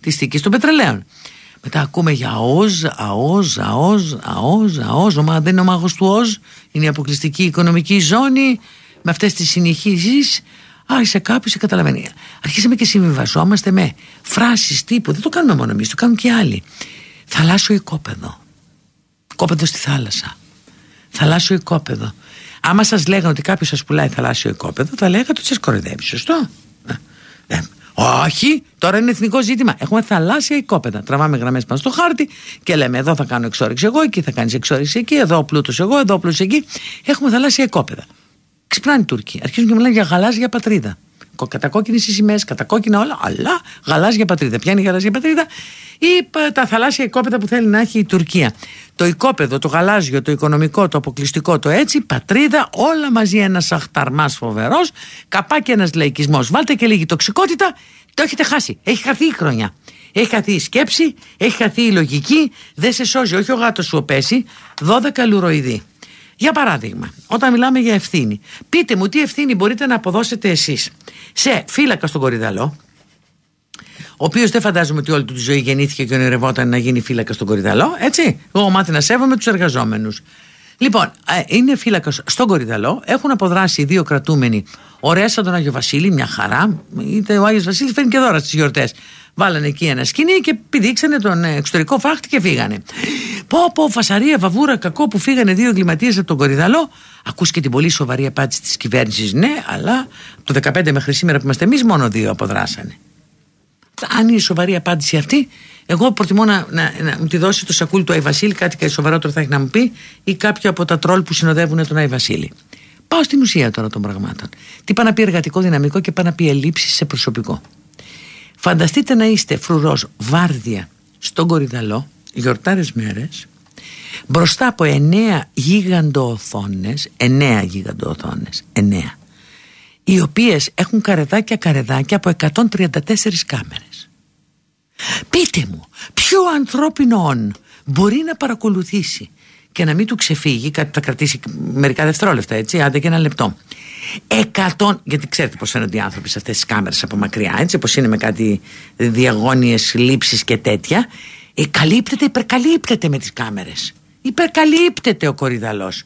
τη στική των πετρελαίων. Μετά ακούμε για ΑΟΖ, ΑΟΖ, ΑΟΖ, ΑΟΖ, ΑΟΖ, ο, δεν είναι ο μάγος του ΟΖ, είναι η αποκλειστική οικονομική ζώνη με αυτές τις συνεχίσεις άρχισε κάποιος και καταλαβαίνει. Αρχίσαμε και συμβιβαζόμαστε με φράσεις τύπου. Δεν το κάνουμε μόνο εμείς, το κάνουν και άλλοι. Θαλάσσιο οικόπεδο. Οικόπεδο στη θάλασσα. Θαλάσσιο οικόπεδο. Άμα σας λέγανε ότι κάποιος σας πουλάει θαλάσσιο οικόπεδο, θα λέγατε ότι σας κοροϊδεύει. Σωστό; Ε, ε, όχι, τώρα είναι εθνικό ζήτημα. Έχουμε θαλάσσια οικόπεδα. Τραβάμε γραμμές πάνω στο χάρτη και λέμε: Εδώ θα κάνω εξόριξη εγώ, εκεί θα κάνεις εξόριξη εκεί, εδώ πλούτος εγώ, εδώ πλούτος εκεί. Έχουμε θαλάσσια οικόπεδα. Ξυπνάνε οι Τούρκοι. Αρχίζουν και μιλάνε για γαλάζια πατρίδα. Κατακόκκινες οι σημαίε, κατακόκκινα όλα, αλλά γαλάζια πατρίδα. Ποια είναι η γαλάζια πατρίδα, ή τα θαλάσσια οικόπεδα που θέλει να έχει η Τουρκία. Το οικόπεδο, το γαλάζιο, το οικονομικό, το αποκλειστικό, το έτσι, πατρίδα, όλα μαζί ένας αχταρμάς φοβερός, καπάκι ένας λαϊκισμός. Βάλτε και λίγη τοξικότητα, το έχετε χάσει. Έχει χαθεί η χρονιά. Έχει χαθεί η σκέψη, έχει χαθεί η λογική, δεν σε σώζει, όχι ο γάτος σου ο πέσει, 12 λουροειδή. Για παράδειγμα, όταν μιλάμε για ευθύνη, πείτε μου τι ευθύνη μπορείτε να αποδώσετε εσείς σε φύλακα στον Κορυδαλό, ο οποίος δεν φαντάζομαι ότι όλη του τη ζωή γεννήθηκε και ονειρευόταν να γίνει φύλακα στον Κορυδαλό, έτσι; Εγώ μάθει να σέβομαι τους εργαζόμενους. Λοιπόν, ε, είναι φύλακα στον Κορυδαλό, έχουν αποδράσει δύο κρατούμενοι, ωραία σαν τον Άγιο Βασίλη, μια χαρά. Είτε ο Άγιος Βασίλης φέρνει και δώρα στις γιορτές. Βάλανε εκεί ένα σκηνή και πηδήξανε τον εξωτερικό φάχτη και φύγανε. Πω, πω, φασαρία, βαβούρα, κακό που φύγανε δύο εγκληματίες από τον Κορυδαλό. Ακούς και την πολύ σοβαρή απάντηση της κυβέρνησης. Ναι, αλλά το 15 μέχρι σήμερα που είμαστε εμείς, μόνο δύο αποδράσανε. Αν είναι σοβαρή απάντηση αυτή, εγώ προτιμώ να, να, να μου τη δώσει το σακούλι του Άι Βασίλη, κάτι και σοβαρότερο θα έχει να μου πει, ή κάποιο από τα τρόλ που συνοδεύουν τον Άι Βασίλη. Πάω στην ουσία τώρα των πραγμάτων. Τι πάει να πει εργατικό δυναμικό και πάει να πει ελλείψεις σε προσωπικό. Φανταστείτε να είστε φρουρός βάρδια στον Κορυδαλό, γιορτάρες μέρες, μπροστά από εννέα γίγαντο-οθόνες, εννέα γίγαντο-οθόνες, εννέα, οι οποίες έχουν καρεδάκια καρεδάκια από 134 κάμερες. Πείτε μου, ποιο ανθρώπινο μπορεί να παρακολουθήσει και να μην του ξεφύγει, κάτι θα κρατήσει μερικά δευτερόλεπτα, έτσι, άντε και ένα λεπτό. Εκατόν, γιατί ξέρετε πώς φαίνονται οι άνθρωποι σε αυτές τις κάμερες από μακριά, έτσι, όπως είναι με κάτι διαγώνιες λήψεις και τέτοια. Ε, καλύπτεται, υπερκαλύπτεται με τις κάμερες. Υπερκαλύπτεται ο κορυδαλός.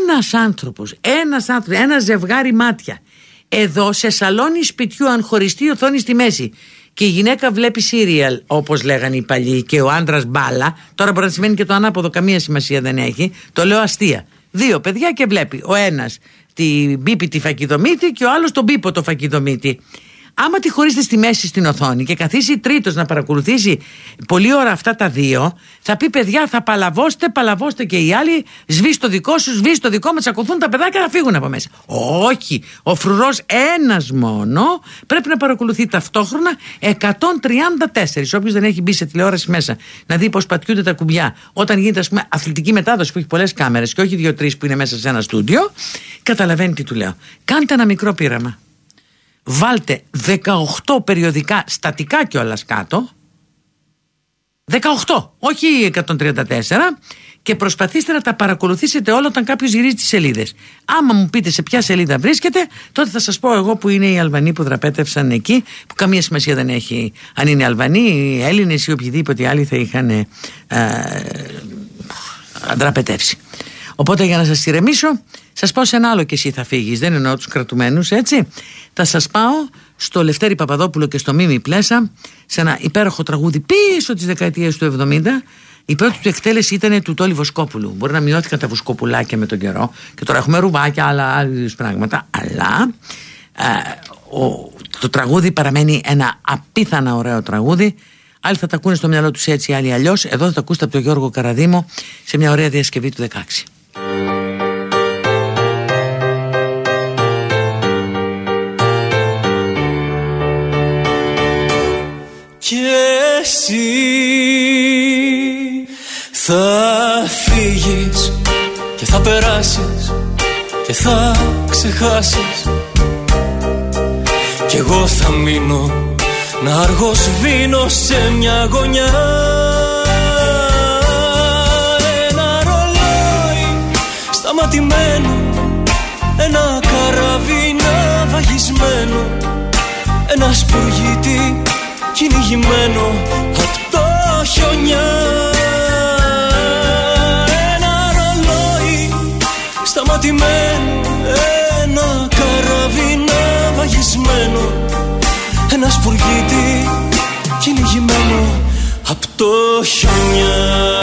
Ένας άνθρωπος, ένας άνθρωπο, ένα ζευγάρι μάτια. Εδώ σε σαλόνι σπιτιού, αν χωριστεί οθόνη στη μέση και η γυναίκα βλέπει σύριαλ, όπως λέγανε οι παλιοί, και ο άντρας μπάλα. Τώρα μπορεί να σημαίνει και το ανάποδο, καμία σημασία δεν έχει. Το λέω αστεία. Δύο παιδιά και βλέπει. Ο ένας την μπίπη τη φακιδομήτη και ο άλλος τον μπίπο το φακιδομήτη άμα τη χωρίσετε στη μέση στην οθόνη και καθίσει τρίτος να παρακολουθήσει πολλή ώρα αυτά τα δύο, θα πει παιδιά, θα παλαβώστε, παλαβώστε και οι άλλοι, σβήσει το δικό σου, σβήσει το δικό μα, ακολουθούν τα παιδάκια να φύγουν από μέσα. Όχι. Ο φρουρός ένας μόνο πρέπει να παρακολουθεί ταυτόχρονα 134. Όποιος δεν έχει μπει σε τηλεόραση μέσα να δει πώς πατιούνται τα κουμπιά όταν γίνεται, ας πούμε, αθλητική μετάδοση που έχει πολλές κάμερες και όχι δύο-τρεις που είναι μέσα σε ένα στούντιο, καταλαβαίνει τι του λέω. Κάντε ένα μικρό πείραμα βάλτε 18 περιοδικά στατικά κιόλας κάτω 18, όχι 134 και προσπαθήστε να τα παρακολουθήσετε όλα όταν κάποιος γυρίζει τις σελίδες. Άμα μου πείτε σε ποια σελίδα βρίσκεται, τότε θα σας πω εγώ που είναι οι Αλβανοί που δραπέτευσαν εκεί, που καμία σημασία δεν έχει αν είναι Αλβανοί, οι Έλληνες ή οποιοδήποτε άλλοι θα είχαν ε, δραπετεύσει. Οπότε για να σας ηρεμήσω, σας πάω σε ένα άλλο και εσύ θα φύγεις, δεν εννοώ τους κρατουμένους, έτσι. Θα σας πάω στο Λευτέρη Παπαδόπουλο και στο Μίμη Πλέσα, σε ένα υπέροχο τραγούδι πίσω τις δεκαετίες του 70, Η πρώτη του εκτέλεση ήταν του Τόλι Βοσκόπουλου. Μπορεί να μειώθηκαν τα βοσκοπουλάκια με τον καιρό και τώρα έχουμε ρουβάκια, άλλα, άλλα πράγματα. Αλλά ε, ο, το τραγούδι παραμένει ένα απίθανα ωραίο τραγούδι. Άλλοι θα τα ακούνε στο μυαλό τους έτσι, άλλοι αλλιώς. Εδώ θα τα ακούσετε από τον Γιώργο Καραδίμο σε μια ωραία διασκευή του 16. Και εσύ θα φύγεις και θα περάσεις και θα ξεχάσεις. Κι εγώ θα μείνω να αργοσβήνω σε μια γωνιά σταματημένο. Ένα καράβι βαγισμένο. Ένα σπουργίτι κυνηγημένο απ' το χιονιά Ένα ρολόι σταματημένο. Ένα καράβι βαγισμένο. Ένα σπουργίτι κυνηγημένο απ' το χιονιά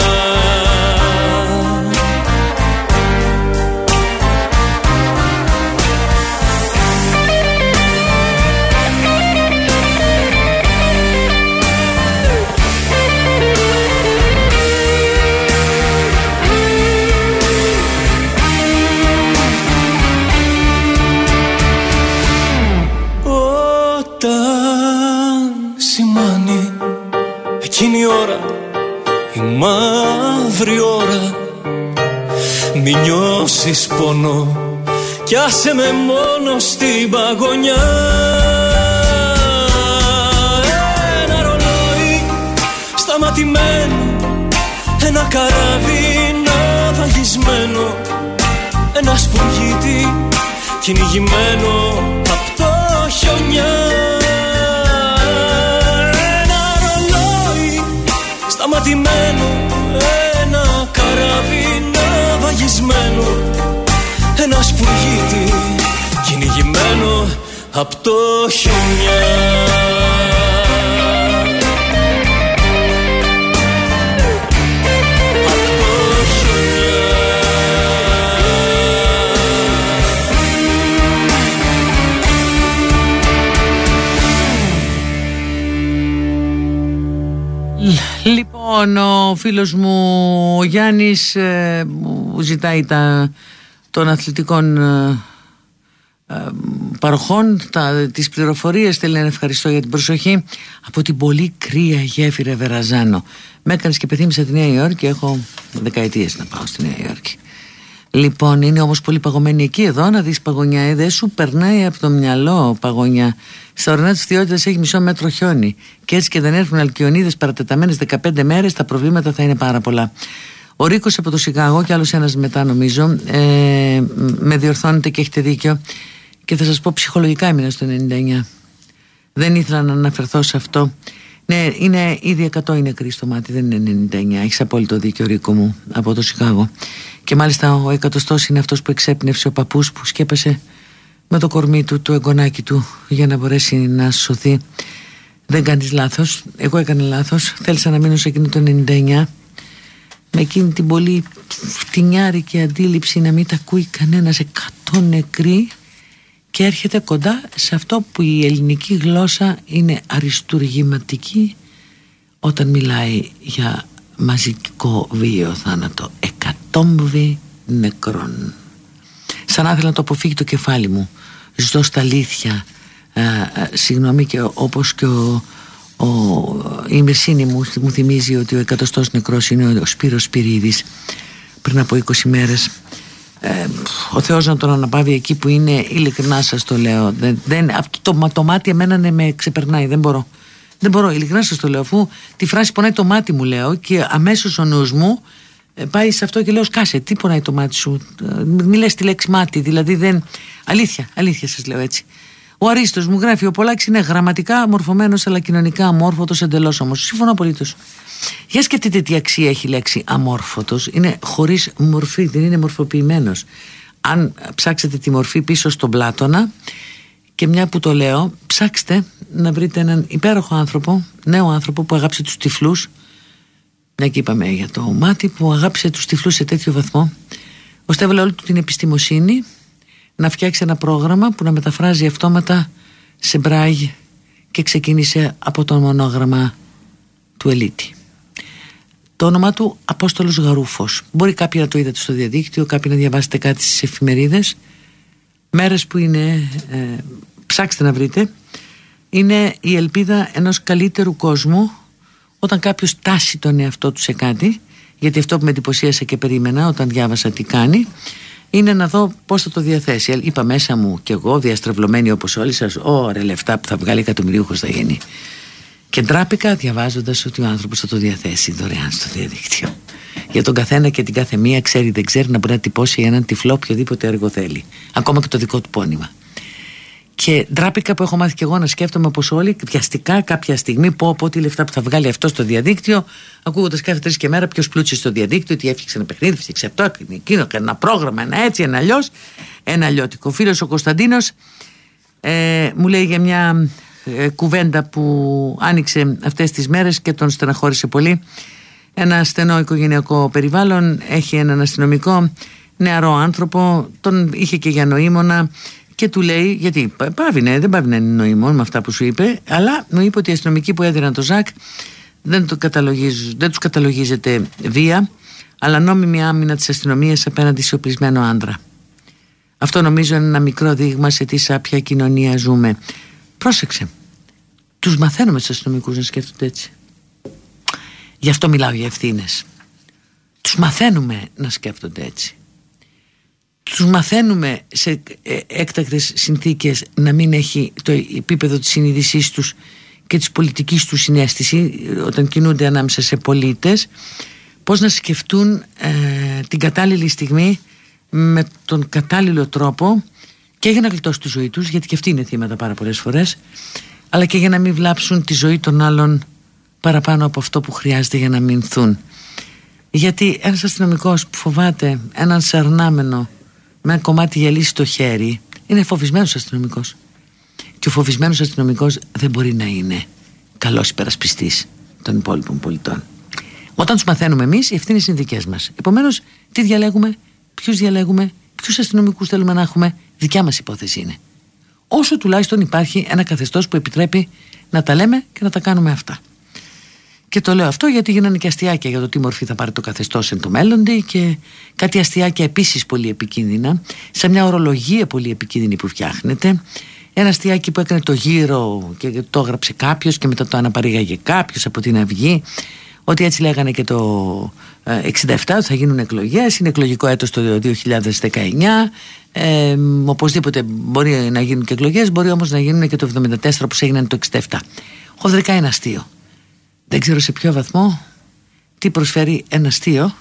Μη νιώσεις πόνο Κι άσε με μόνο στην παγωνιά. Ένα ρολόι σταματημένο Ένα καράβι ναυαγισμένο Ένα σπουργίτι κυνηγημένο Απ' το χιονιά σταματημένο Ένα καράβι ναυαγισμένο Ένας σπουργίτι κυνηγημένο απ' το χιονιά Λοιπόν, ο φίλος μου ο Γιάννης ε, μου ζητάει τα, των αθλητικών ε, ε, παροχών τα, τις πληροφορίες θέλει να ευχαριστώ για την προσοχή από την πολύ κρύα γέφυρα Βεραζάνο με έκανες και πεθύμισα τη Νέα Υόρκη έχω δεκαετίες να πάω στη Νέα Υόρκη Λοιπόν, είναι όμως πολύ παγωμένη εκεί εδώ να δεις παγωνιά. Ε, δεν σου περνάει από το μυαλό παγωνιά. Στα ορεινά της Θεότητας έχει μισό μέτρο χιόνι. Και έτσι και δεν έρθουν αλκιονίδες παρατεταμένες 15 μέρες, τα προβλήματα θα είναι πάρα πολλά. Ο Ρίκος από το Σικάγο και άλλος ένας μετά νομίζω, ε, με διορθώνετε και έχετε δίκιο. Και θα σας πω ψυχολογικά έμεινα στο 99. Δεν ήθελα να αναφερθώ σε αυτό. Ναι, είναι ήδη 100 είναι νεκροί στο μάτι, δεν είναι 99. Έχεις απόλυτο δίκιο, Ρίκο μου, από το Σικάγο. Και μάλιστα ο εκατοστός είναι αυτός που εξέπνευσε ο παππούς που σκέπασε με το κορμί του, το εγγονάκι του, για να μπορέσει να σωθεί. Δεν κάνεις λάθος. Εγώ έκανα λάθος. Θέλησα να μείνω σε εκείνο το 99 με εκείνη την πολύ φτηνιάρικη αντίληψη να μην τα ακούει κανένας εκατό νεκροί και έρχεται κοντά σε αυτό που η ελληνική γλώσσα είναι αριστουργηματική όταν μιλάει για μαζικό βίο θάνατο εκατόμβη νεκρών σαν να ήθελα να το αποφύγει το κεφάλι μου ζω στα αλήθεια. Ε, ε, συγγνώμη και όπως και ο, ο, η Μερσίνη μου, μου θυμίζει ότι ο εκατοστός νεκρός είναι ο Σπύρος Σπυρίδης. Πριν από 20 μέρες. Ε, ο Θεός να τον αναπάβει εκεί που είναι ειλικρινά σας το λέω. Δεν, δεν, το, το μάτι εμένα ναι, με ξεπερνάει δεν μπορώ. Δεν μπορώ ειλικρινά σας το λέω αφού τη φράση πονάει το μάτι μου λέω και αμέσως ο νους μου ε, πάει σε αυτό και λέω σκάσε τι πονάει το μάτι σου; Ε, μη λες τη λέξη μάτι δηλαδή δεν αλήθεια, αλήθεια σας λέω έτσι. Ο Αρίστος μου γράφει ο Πολάκης είναι γραμματικά μορφωμένος αλλά κοινωνικά αμόρφωτος εντελώς όμως σύμφωνα απολύτως. Για σκεφτείτε τι αξία έχει η λέξη αμόρφωτος είναι χωρίς μορφή, δεν είναι μορφοποιημένος. Αν ψάξετε τη μορφή πίσω στον Πλάτωνα και μια που το λέω ψάξτε να βρείτε έναν υπέροχο άνθρωπο νέο άνθρωπο που αγάψε τους τυφλούς μια και είπαμε για το μάτι που αγάπησε τους τυφλούς σε τέτοιο βαθμό ώστε έβαλε όλη του την επιστημοσύνη να φτιάξει ένα πρόγραμμα που να μεταφράζει αυτόματα σε μπράγ και ξεκίνησε από το μονόγραμμα του Ελίτη. Το όνομα του Απόστολος Γαρούφος. Μπορεί κάποιοι να το είδατε στο διαδίκτυο, κάποιοι να διαβάσετε κάτι στις εφημερίδες. Μέρες που είναι, ε, ψάξτε να βρείτε, είναι η ελπίδα ενός καλύτερου κόσμου όταν κάποιος τάσει τον εαυτό του σε κάτι, γιατί αυτό που με εντυπωσίασε και περίμενα όταν διάβασα τι κάνει, είναι να δω πώς θα το διαθέσει. Είπα μέσα μου κι εγώ, διαστρεβλωμένη όπως όλοι σας, ωραία λεφτά που θα βγάλει εκατομμυρίουχος θα γίνει. Και ντράπηκα διαβάζοντας ότι ο άνθρωπος θα το διαθέσει δωρεάν στο διαδίκτυο. Για τον καθένα και την κάθε μία ξέρει, δεν ξέρει να μπορεί να τυπώσει έναν τυφλό οποιοδήποτε έργο θέλει. Ακόμα και το δικό του πόνημα. Και ντράπηκα που έχω μάθει και εγώ να σκέφτομαι όπω όλοι, βιαστικά κάποια στιγμή πω από ό,τι λεφτά που θα βγάλει αυτό στο διαδίκτυο, ακούγοντας κάθε τρεις και μέρα ποιος πλούτσε στο διαδίκτυο, τι έφτιαξε ένα παιχνίδι, έφτιαξε αυτό, εκείνο, ένα πρόγραμμα, ένα έτσι, ένα αλλιώς. Ένα αλλιώτικο. Φίλος ο Κωνσταντίνος ε, μου λέει για μια ε, κουβέντα που άνοιξε αυτές τις μέρες και τον στεναχώρησε πολύ ένα στενό οικογενειακό περιβάλλον έχει έναν αστυνομικό νεαρό άνθρωπο τον είχε και για νοήμονα και του λέει, γιατί πάβει δεν πάβει να είναι νοήμων με αυτά που σου είπε αλλά μου είπε ότι οι αστυνομικοί που έδιναν το ΖΑΚ δεν, το δεν τους καταλογίζεται βία αλλά νόμιμη άμυνα της αστυνομίας απέναντι σε οπλισμένο άντρα αυτό νομίζω είναι ένα μικρό δείγμα σε τι σάπια κοινωνία ζούμε Πρόσεξε. Τους μαθαίνουμε στους αστυνομικούς να σκέφτονται έτσι. Γι' αυτό μιλάω για ευθύνες. Τους μαθαίνουμε να σκέφτονται έτσι. Τους μαθαίνουμε σε ε, έκτακτες συνθήκες να μην έχει το επίπεδο της συνείδησής τους και της πολιτικής τους συνέστηση όταν κινούνται ανάμεσα σε πολίτες. Πώς να σκεφτούν ε, την κατάλληλη στιγμή με τον κατάλληλο τρόπο και για να γλιτώσουν τη ζωή τους γιατί και αυτοί είναι θύματα πάρα πολλές φορές αλλά και για να μην βλάψουν τη ζωή των άλλων παραπάνω από αυτό που χρειάζεται για να μηνθούν. Γιατί ένας αστυνομικός που φοβάται έναν σαρνάμενο με ένα κομμάτι γυαλί στο χέρι είναι φοβισμένος αστυνομικός. και ο φοβισμένος αστυνομικός δεν μπορεί να είναι καλός υπερασπιστής των υπόλοιπων πολιτών όταν τους μαθαίνουμε εμείς οι ευθύνες είναι δικές μας επομένως τι διαλέγουμε, ποιους διαλέγουμε ποιους αστυνομικούς θέλουμε να έχουμε δικιά μας υπόθεση είναι όσο τουλάχιστον υπάρχει ένα καθεστώς που επιτρέπει να τα λέμε και να τα κάνουμε αυτά. Και το λέω αυτό γιατί γίνανε και αστιάκια για το τι μορφή θα πάρει το καθεστώς εν το μέλλοντι και κάτι αστιάκια επίσης πολύ επικίνδυνα, σε μια ορολογία πολύ επικίνδυνη που φτιάχνεται. Ένα αστιάκι που έκανε το γύρο και το έγραψε κάποιος και μετά το αναπαρήγαγε κάποιος από την Αυγή. Ότι έτσι λέγανε και το 67 ότι θα γίνουν εκλογές, είναι εκλογικό έτος το 2019 ε, οπωσδήποτε μπορεί να γίνουν και εκλογές, μπορεί όμως να γίνουν και το 74 όπως έγιναν το 67 χοδρικά είναι αστείο δεν ξέρω σε ποιο βαθμό τι προσφέρει ένα αστείο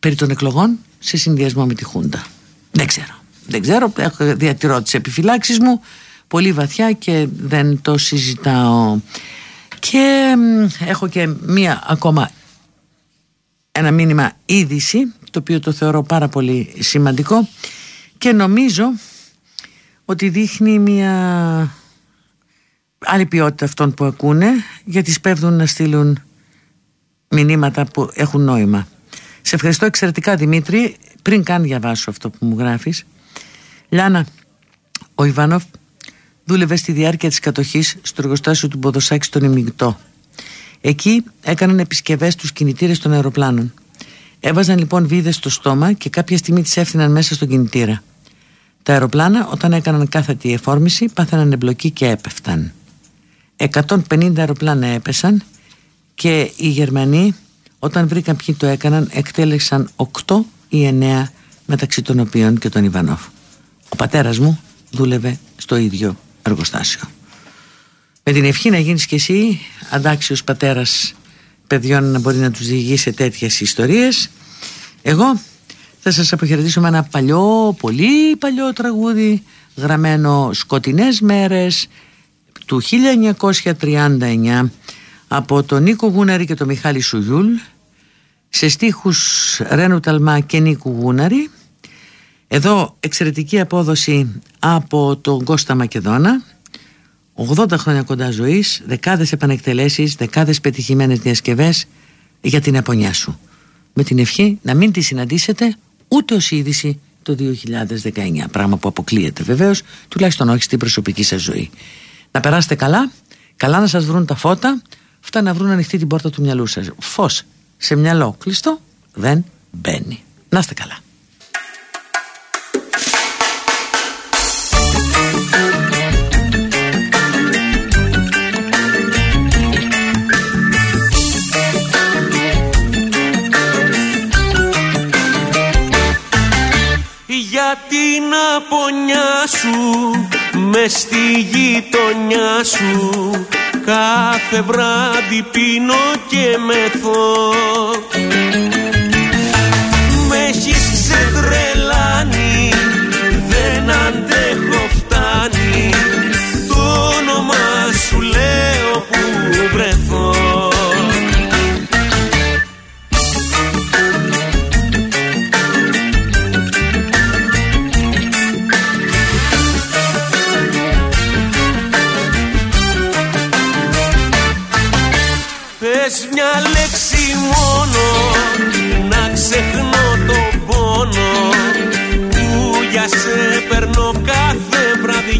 περί των εκλογών σε συνδυασμό με τη Χούντα. Δεν ξέρω. Δεν ξέρω, έχω διατηρώ τις επιφυλάξεις μου. Πολύ βαθιά και δεν το συζητάω. Και έχω και μία ακόμα ένα μήνυμα είδηση το οποίο το θεωρώ πάρα πολύ σημαντικό. Και νομίζω ότι δείχνει μια άλλη ποιότητα αυτών που ακούνε γιατί σπέβδουν να στείλουν μηνύματα που έχουν νόημα. Σε ευχαριστώ εξαιρετικά Δημήτρη πριν καν διαβάσω αυτό που μου γράφεις Λιάνα, ο Ιβάνοφ δούλευε στη διάρκεια της κατοχής στο εργοστάσιο του Μποδοσάκη στον Εμιγκτό Εκεί έκαναν επισκευές στους κινητήρες των αεροπλάνων. Έβαζαν λοιπόν βίδες στο στόμα και κάποια στιγμή τις έφτιαναν μέσα στον κινητήρα. Τα αεροπλάνα όταν έκαναν κάθετη εφόρμηση πάθαιναν εμπλοκή και έπεφταν. 150 αεροπλάνα έπεσαν και οι Γερμανοί όταν βρήκαν ποιοι το έκαναν εκτέλεξαν 8 ή 9 μεταξύ των οποίων και τον Ιβανόφ. Ο πατέρας μου δούλευε στο ίδιο εργοστάσιο με την ευχή να γίνεις και εσύ αντάξιος πατέρας παιδιών να μπορεί να τους διηγήσει σε τέτοιες ιστορίες εγώ θα σας αποχαιρετήσω με ένα παλιό, πολύ παλιό τραγούδι γραμμένο σκοτεινές μέρες του 1939 από τον Νίκο Γούναρη και τον Μιχάλη Σουγιούλ σε στίχους Ρένου Ταλμά και Νίκου Γούναρη εδώ εξαιρετική απόδοση από τον Κώστα Μακεδόνα 80 χρόνια κοντά ζωής, δεκάδες επανεκτελέσεις, δεκάδες πετυχημένες διασκευές, για την επωνιά σου. Με την ευχή να μην τη συναντήσετε ούτε ως είδηση το 2019. Πράγμα που αποκλείεται βεβαίως, τουλάχιστον όχι στην προσωπική σας ζωή. Να περάσετε καλά, καλά να σας βρουν τα φώτα, αυτά να βρουν ανοιχτή την πόρτα του μυαλού σας. Φως σε μυαλό κλειστό δεν μπαίνει. Να είστε καλά. Για την απονιά σου μες στη γειτονιά σου κάθε βράδυ πίνω και μεθώ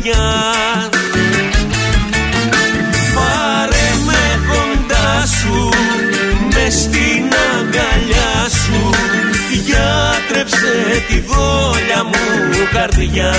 βραδιά Πάρε με κοντά σου με στην αγκαλιά σου. Γιατρέψε τη δόλια μου καρδιά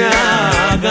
υποφέρω κι